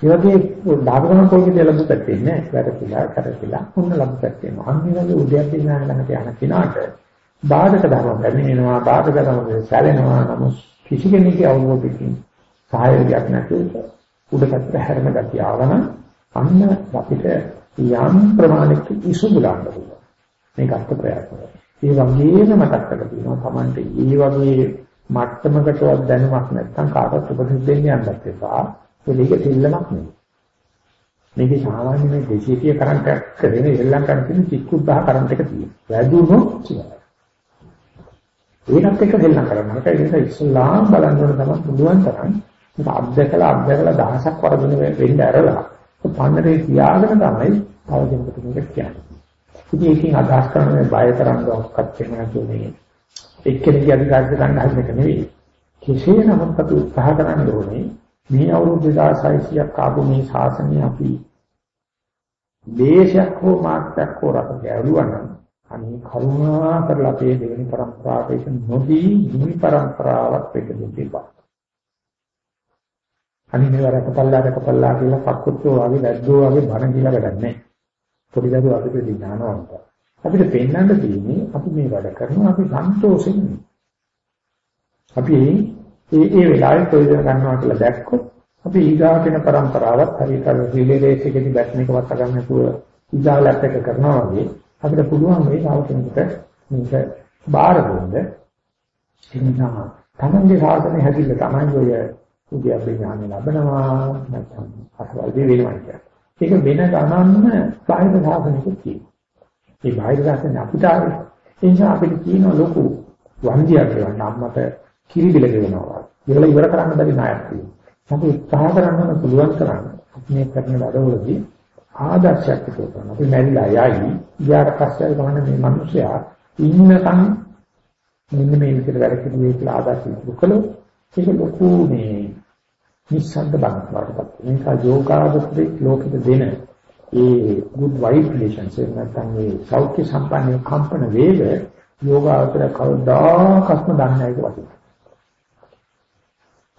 ඒ වගේ දාගම පොල්කේ ලැබු පැත්තේ නෑ. වැරදිලා කරතිලා මොන ලැබු පැත්තේ නෑ. අන්න ඒ වගේ උද්‍යප්පේ ඥාන ළඟට යන කෙනාට බාධක ධර්ම පැමිණෙනවා, බාධක ධර්ම සැලෙනවා. නමුත් කිසි කෙනෙකුගේ අවබෝධයකින් සහායයක් නැතුව උඩකට හැරෙන ගතිය ආවනම් අන්න අපිට යම් ප්‍රමාණයක ඉසු බුලන්න පුළුවන්. මේක අර්ථ ප්‍රයත්නය. ඒ වගේම මතක් කරලා තියෙනවා Tamante ඒ වගේ මට්ටමකටවත් දැනුමක් නැත්නම් කාටවත් උපදෙස් දෙන්න යන්නත් එපා. ඒක දෙල්ලමක් නෙවෙයි. මේක සාමාන්‍ය මේ 230 කරන්ට් එකක් කරගෙන ශ්‍රී ලංකාවේ තියෙන චික්කුද්දාහ කරන්ට් එක තියෙනවා. වැදුනොත් කියලා. ඒකත් එක්ක දෙල්ලම් කරනවා. ඒක නිසා ඉස්ලාම් බලන්න ඕන තමයි පුළුවන් තරම් මේක අත්දකලා අත්දකලා දහසක් වරදින වෙන්න ඇරලා පන්නරේ තියාගෙන තමයි තව දෙනෙකුට මේක කියන්නේ. ඉතින් ඒකෙන් අදහස් කරන්නේ බය තරංගයක් වෙනවා කියන්නේ එක්කෙනෙක්ගේ අධිකාරිය ගන්න හදන එක නෙවෙයි. කෙසේ නමුත් අපි උත්සාහ කරන්න ඕනේ මේ අවුරුදු 2600ක් ආපු මේ ශාසනය අපි දේශයක් හෝ මාත්‍යක් හෝ රට ගැවුවා නම් අනේ කරුණා කරලා අපේ දෙවෙනි પરම්පරාවට නොදී නිමි પરම්පරාවක් වෙන්න දෙපා. අනේ මේ රටපල්ලා රටපල්ලා කියලා පක්කුත්තු වගේ වැද්දෝ වගේ බණ කියලා වැඩක් නැහැ. පොඩි දරුවෝ අපිට ඥානවන්ත. අපිට පෙන්වන්න තියෙන්නේ අපි මේ වැඩ කරනවා අපි සන්තෝෂෙන්. අපි ඒ ඒ වෙලාවේ ප්‍රයෝජන ගන්නවා කියලා දැක්කොත් අපි ඊගාටෙන પરම්පරාවත් හරියට රිලේ රේස් එකේදී බැට් එක වත් ගන්න නැතුව ඊගාලත් එක කරනවා වගේ අපිට පුළුවන් මේ සාවකෙනෙකුට මේක බාර දෙන්න. ඒ නිසා තමන්ගේ සාසනය හැදිල්ල තමයි ඔය උද්‍යප්පේ ඥාන ලැබනවා නැත්නම් අසවල් දේ වෙනවා කියන්නේ. ඒක වෙන ගණන්න බාහිර සාසනෙකුත් තියෙනවා. මේ බාහිර සාසනේ අපිට ආවේ ඒ නිසා අපිට තියෙන ලොකු වන්දියක් ගන්න අම්මට කිරි බිල ගෙවනවා. ඒවල ඉවර කරන්න බැරි ණයක් තියෙනවා. අපි උත්සාහ කරන්න පුළුවන් කරන්න. මේ කරන වැඩවලදී ආදර්ශයක් ඉතුරු කරනවා. අපි මැරිලා යයි. ඊට පස්සේ ගමන මේ මිනිසයා ඉන්නකම් මෙන්න මේ විදිහට වැඩ කිරුවේ කියලා ආදර්ශ ඉතුරු කළොත් ඒක ලොකු මේ නිස්සද්ද බවක් වඩපත්. මේක යෝගාවචරේ ලෝකෙට දෙන ඒ good vibrations එක නැත්නම් මේ සෞඛ්‍ය සම්පන්න කම්පන වේග යෝගාවචර කවදාකත්ම දන්නේ නැහැ වගේ.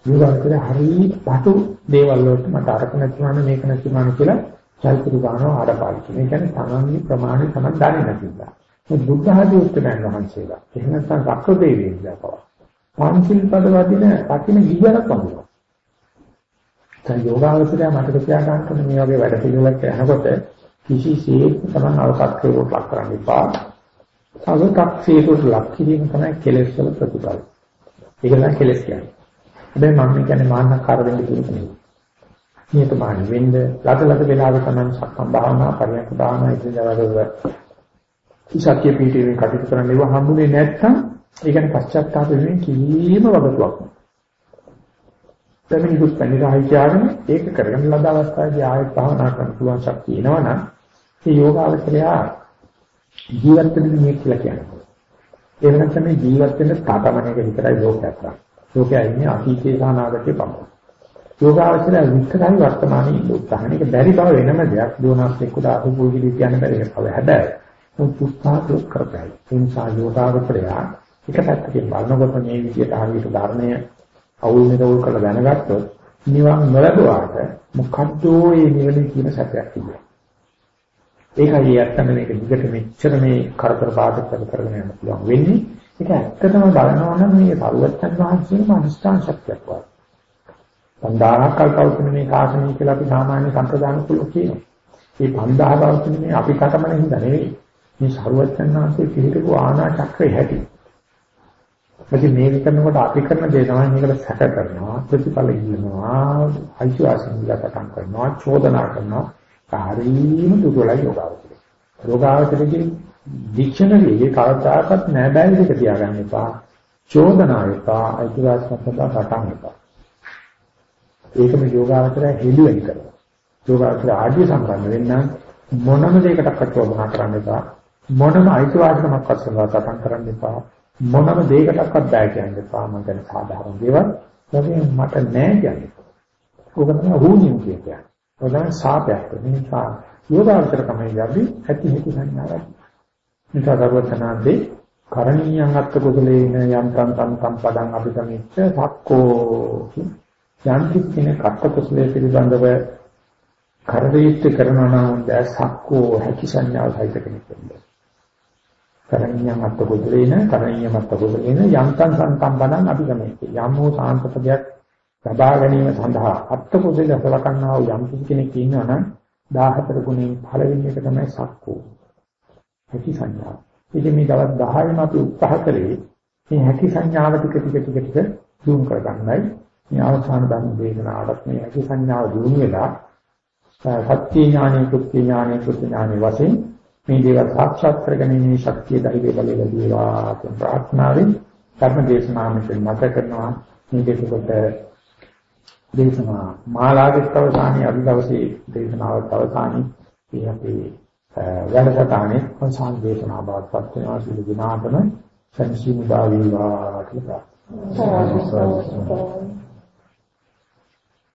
යෝගාවචර හරි පටු දේවල් වලට මට අරක නැතිවම මේක නැතිවම කියලා චෛත්‍ය ගානව ආඩපාලික. මේ කියන්නේ තමන්ගේ ප්‍රමාණය තමයි දන්නේ නැතිලා. මේ බුද්ධ ආදී උත්තරයන් වහන්සේලා. එහෙම නැත්නම් රක්ක දෙවියන්ලා පවා. පංචිල් පද වදින රකින්න ගියරක් වදිනවා. දැන් යෝගාවචරය මතක තියාගන්න මේ වගේ වැඩ පිළිවෙලක් යනකොට කිසිසේත් තමන් අවසක්කේකට ලක් කරන්න එපා. අවසක්කේකට ලක් කිරීම තමයි කෙලෙස් වල ප්‍රතිඵල. ඒක තමයි කෙලෙස් කියන්නේ. හැබැයි මම කියන්නේ මාන්නකාර වෙන්න කියන්නේ. නියතමානි වෙන්න ලද ලද වෙලාවක තමයි සක්මන් භාවනා පරියන්ක භාවනා ඉතිරිවල සත්‍ය පිටීමේ කටයුතු කරන්න ඉව හම්බුනේ නැත්තම් ඒ කියන්නේ පශ්චාත්තාප වෙමින් කීම වගතුවක්. පැමිණිකුත් පැනිරහයි කියලාගෙන ඒක කරගෙන ලද අවස්ථාවේදී ආයෙත් භාවනා කරන්න පුළුවන් ශක්තිය එනවනම් මේ යෝගාවචරය ජීවත් වෙන්න මේ කියලා කියනවා. ඒ වෙනත් මේ ජීවත් වෙන්න තාපමණයක විතරයි ලෝකයක් ගන්න. ලෝකයා ඉන්නේ අතීතයේ සහ අනාගතයේ පමණයි. යෝගාවචරය විතරයි වර්තමානයේ ඉන්න උත්සාහන. ඒක බැරි බව වෙනම දෙයක්. දෝනස් එක්කද අහුපුල් කිලි කියන්න බැරි එකක් බව හැබැයි. මුත් උත්සාහ කරපයි. ඒ නිසා යෝගාවචරය එක පැත්තකින් බලනකොට මේ විදිහට හරියට ධර්මය අවුල් නිරවුල් කරලා දැනගත්තොත් නිවන් නොලබුවාට මොකද්ද මේ නිවන කියන සත්‍යයක් තිබෙනවා. ඒකයි ඇත්තම මේක දිගට මෙච්චර මේ කරදර බාධක කර කරගෙන යන්න පුළුවන් වෙන්නේ. ඒක ඇත්තටම බලනවා නම් මේ සරුවච්චන් වහන්සේම අනිෂ්ඨාන ශක්තියක් වගේ. පන්දාහක් කල්පවතුන මේ කාසනී කියලා අපි සාමාන්‍ය සම්ප්‍රදාන කුල කියනවා. මේ පන්දාහ බවතුන මේ අපි කටමන හින්දා නෙවෙයි. මේ සරුවච්චන් වහන්සේ පිළිතුරු ආනා චක්‍රය හැටි. ඉතින් මේක කරනකොට අපි කරන දේ තමයි මේකට සැක කරනවා ප්‍රතිඵල ඉල්ලනවා අයිතිවාසිකම් ඉල්ලා පටන් කරනවා චෝදනා කරනවා හරිම දුර්වලයි යෝගාවචරය. යෝගාවචරයේ ඩික්ෂනරි එකේ කවදාකවත් නෑ බෑ දෙක තියාගන්න එපා. චෝදනා එපා අයිතිවාසිකම් සඳහා පටන් එපා. ඒකම යෝගාවචරය හෙළුවෙන් කරනවා. යෝගාවචරය ආදී සම්පන්න වෙන්න මොනම දෙයකට චෝදනා කරන්න එපා. මොනම අයිතිවාසිකමක් වශයෙන් පටන් කරන්න එපා. මොනම දෙයකටවත් බෑ කියන්නේ එපා මම දැන් සාධාරණ දේවල් වගේ මට නෑ කියන්නේ. ඕක තමයි හුනියු කියන්නේ. ඕක තමයි සාපයක්. මේ නිසා යෝගාවචර තමයි යද්දි ඇති හිත සංඥාවක්. නිසා දරුවචනාදී කරණීයං අත්ත කුසලේන යම් තම් තම් සම්පදං අපිටමිච්ච සක්කෝ යම් කිසින කත්ත කුසලයේ පිළිබඳව කරදීත්‍ය කරනවා නම් දැසක්කෝ හැකි සංඥාව සහිත කෙනෙක් වෙනවා. කරණියම් අත්ත කුදලේන කරණියම් අත්ත කුදලේන යන්තං සම්තම්බනං අපි ගමේ යම් වූ සාන්තපදයක් ලබා ගැනීම සඳහා අත්ත කුසල සලකන්නා වූ යම් කෙනෙක් ඉන්නවා නම් 14 ගුණෙන් පළවෙනි එක තමයි සක්කෝ හැකි සංඥාව. ඉතින් මේ දවස් 10ම අපි උත්සාහ කළේ මේ හැකි සංඥාව ටික ටික ටික ටික දියුණු කරගන්නයි. මේ අවසාන ධර්ම දේශනාවට මේ හැකි සංඥාව දියුණු වෙලා සත්‍ය ඥානෙ, කුත්‍ය ඥානෙ, කුත්‍ය ඥානෙ වශයෙන් මේ දේවල් සාක්ෂාත් කරගැනීමේ ශක්තිය ධෛර්ය බලය ලැබේවා කියන ප්‍රාර්ථනාවෙන් ධර්ම දේශනාවෙන් මත කරනවා මේ දෙකකට දේශනා මාලාවෙත් අවසානයේ අද දවසේ දේශනාවත් අවසානයේ මේ අපේ වැඩසටහනේ අවසාන දේශනා බවටපත් වෙනවා සිදු දිනාතම සංසීමුදා වේවා කියලා.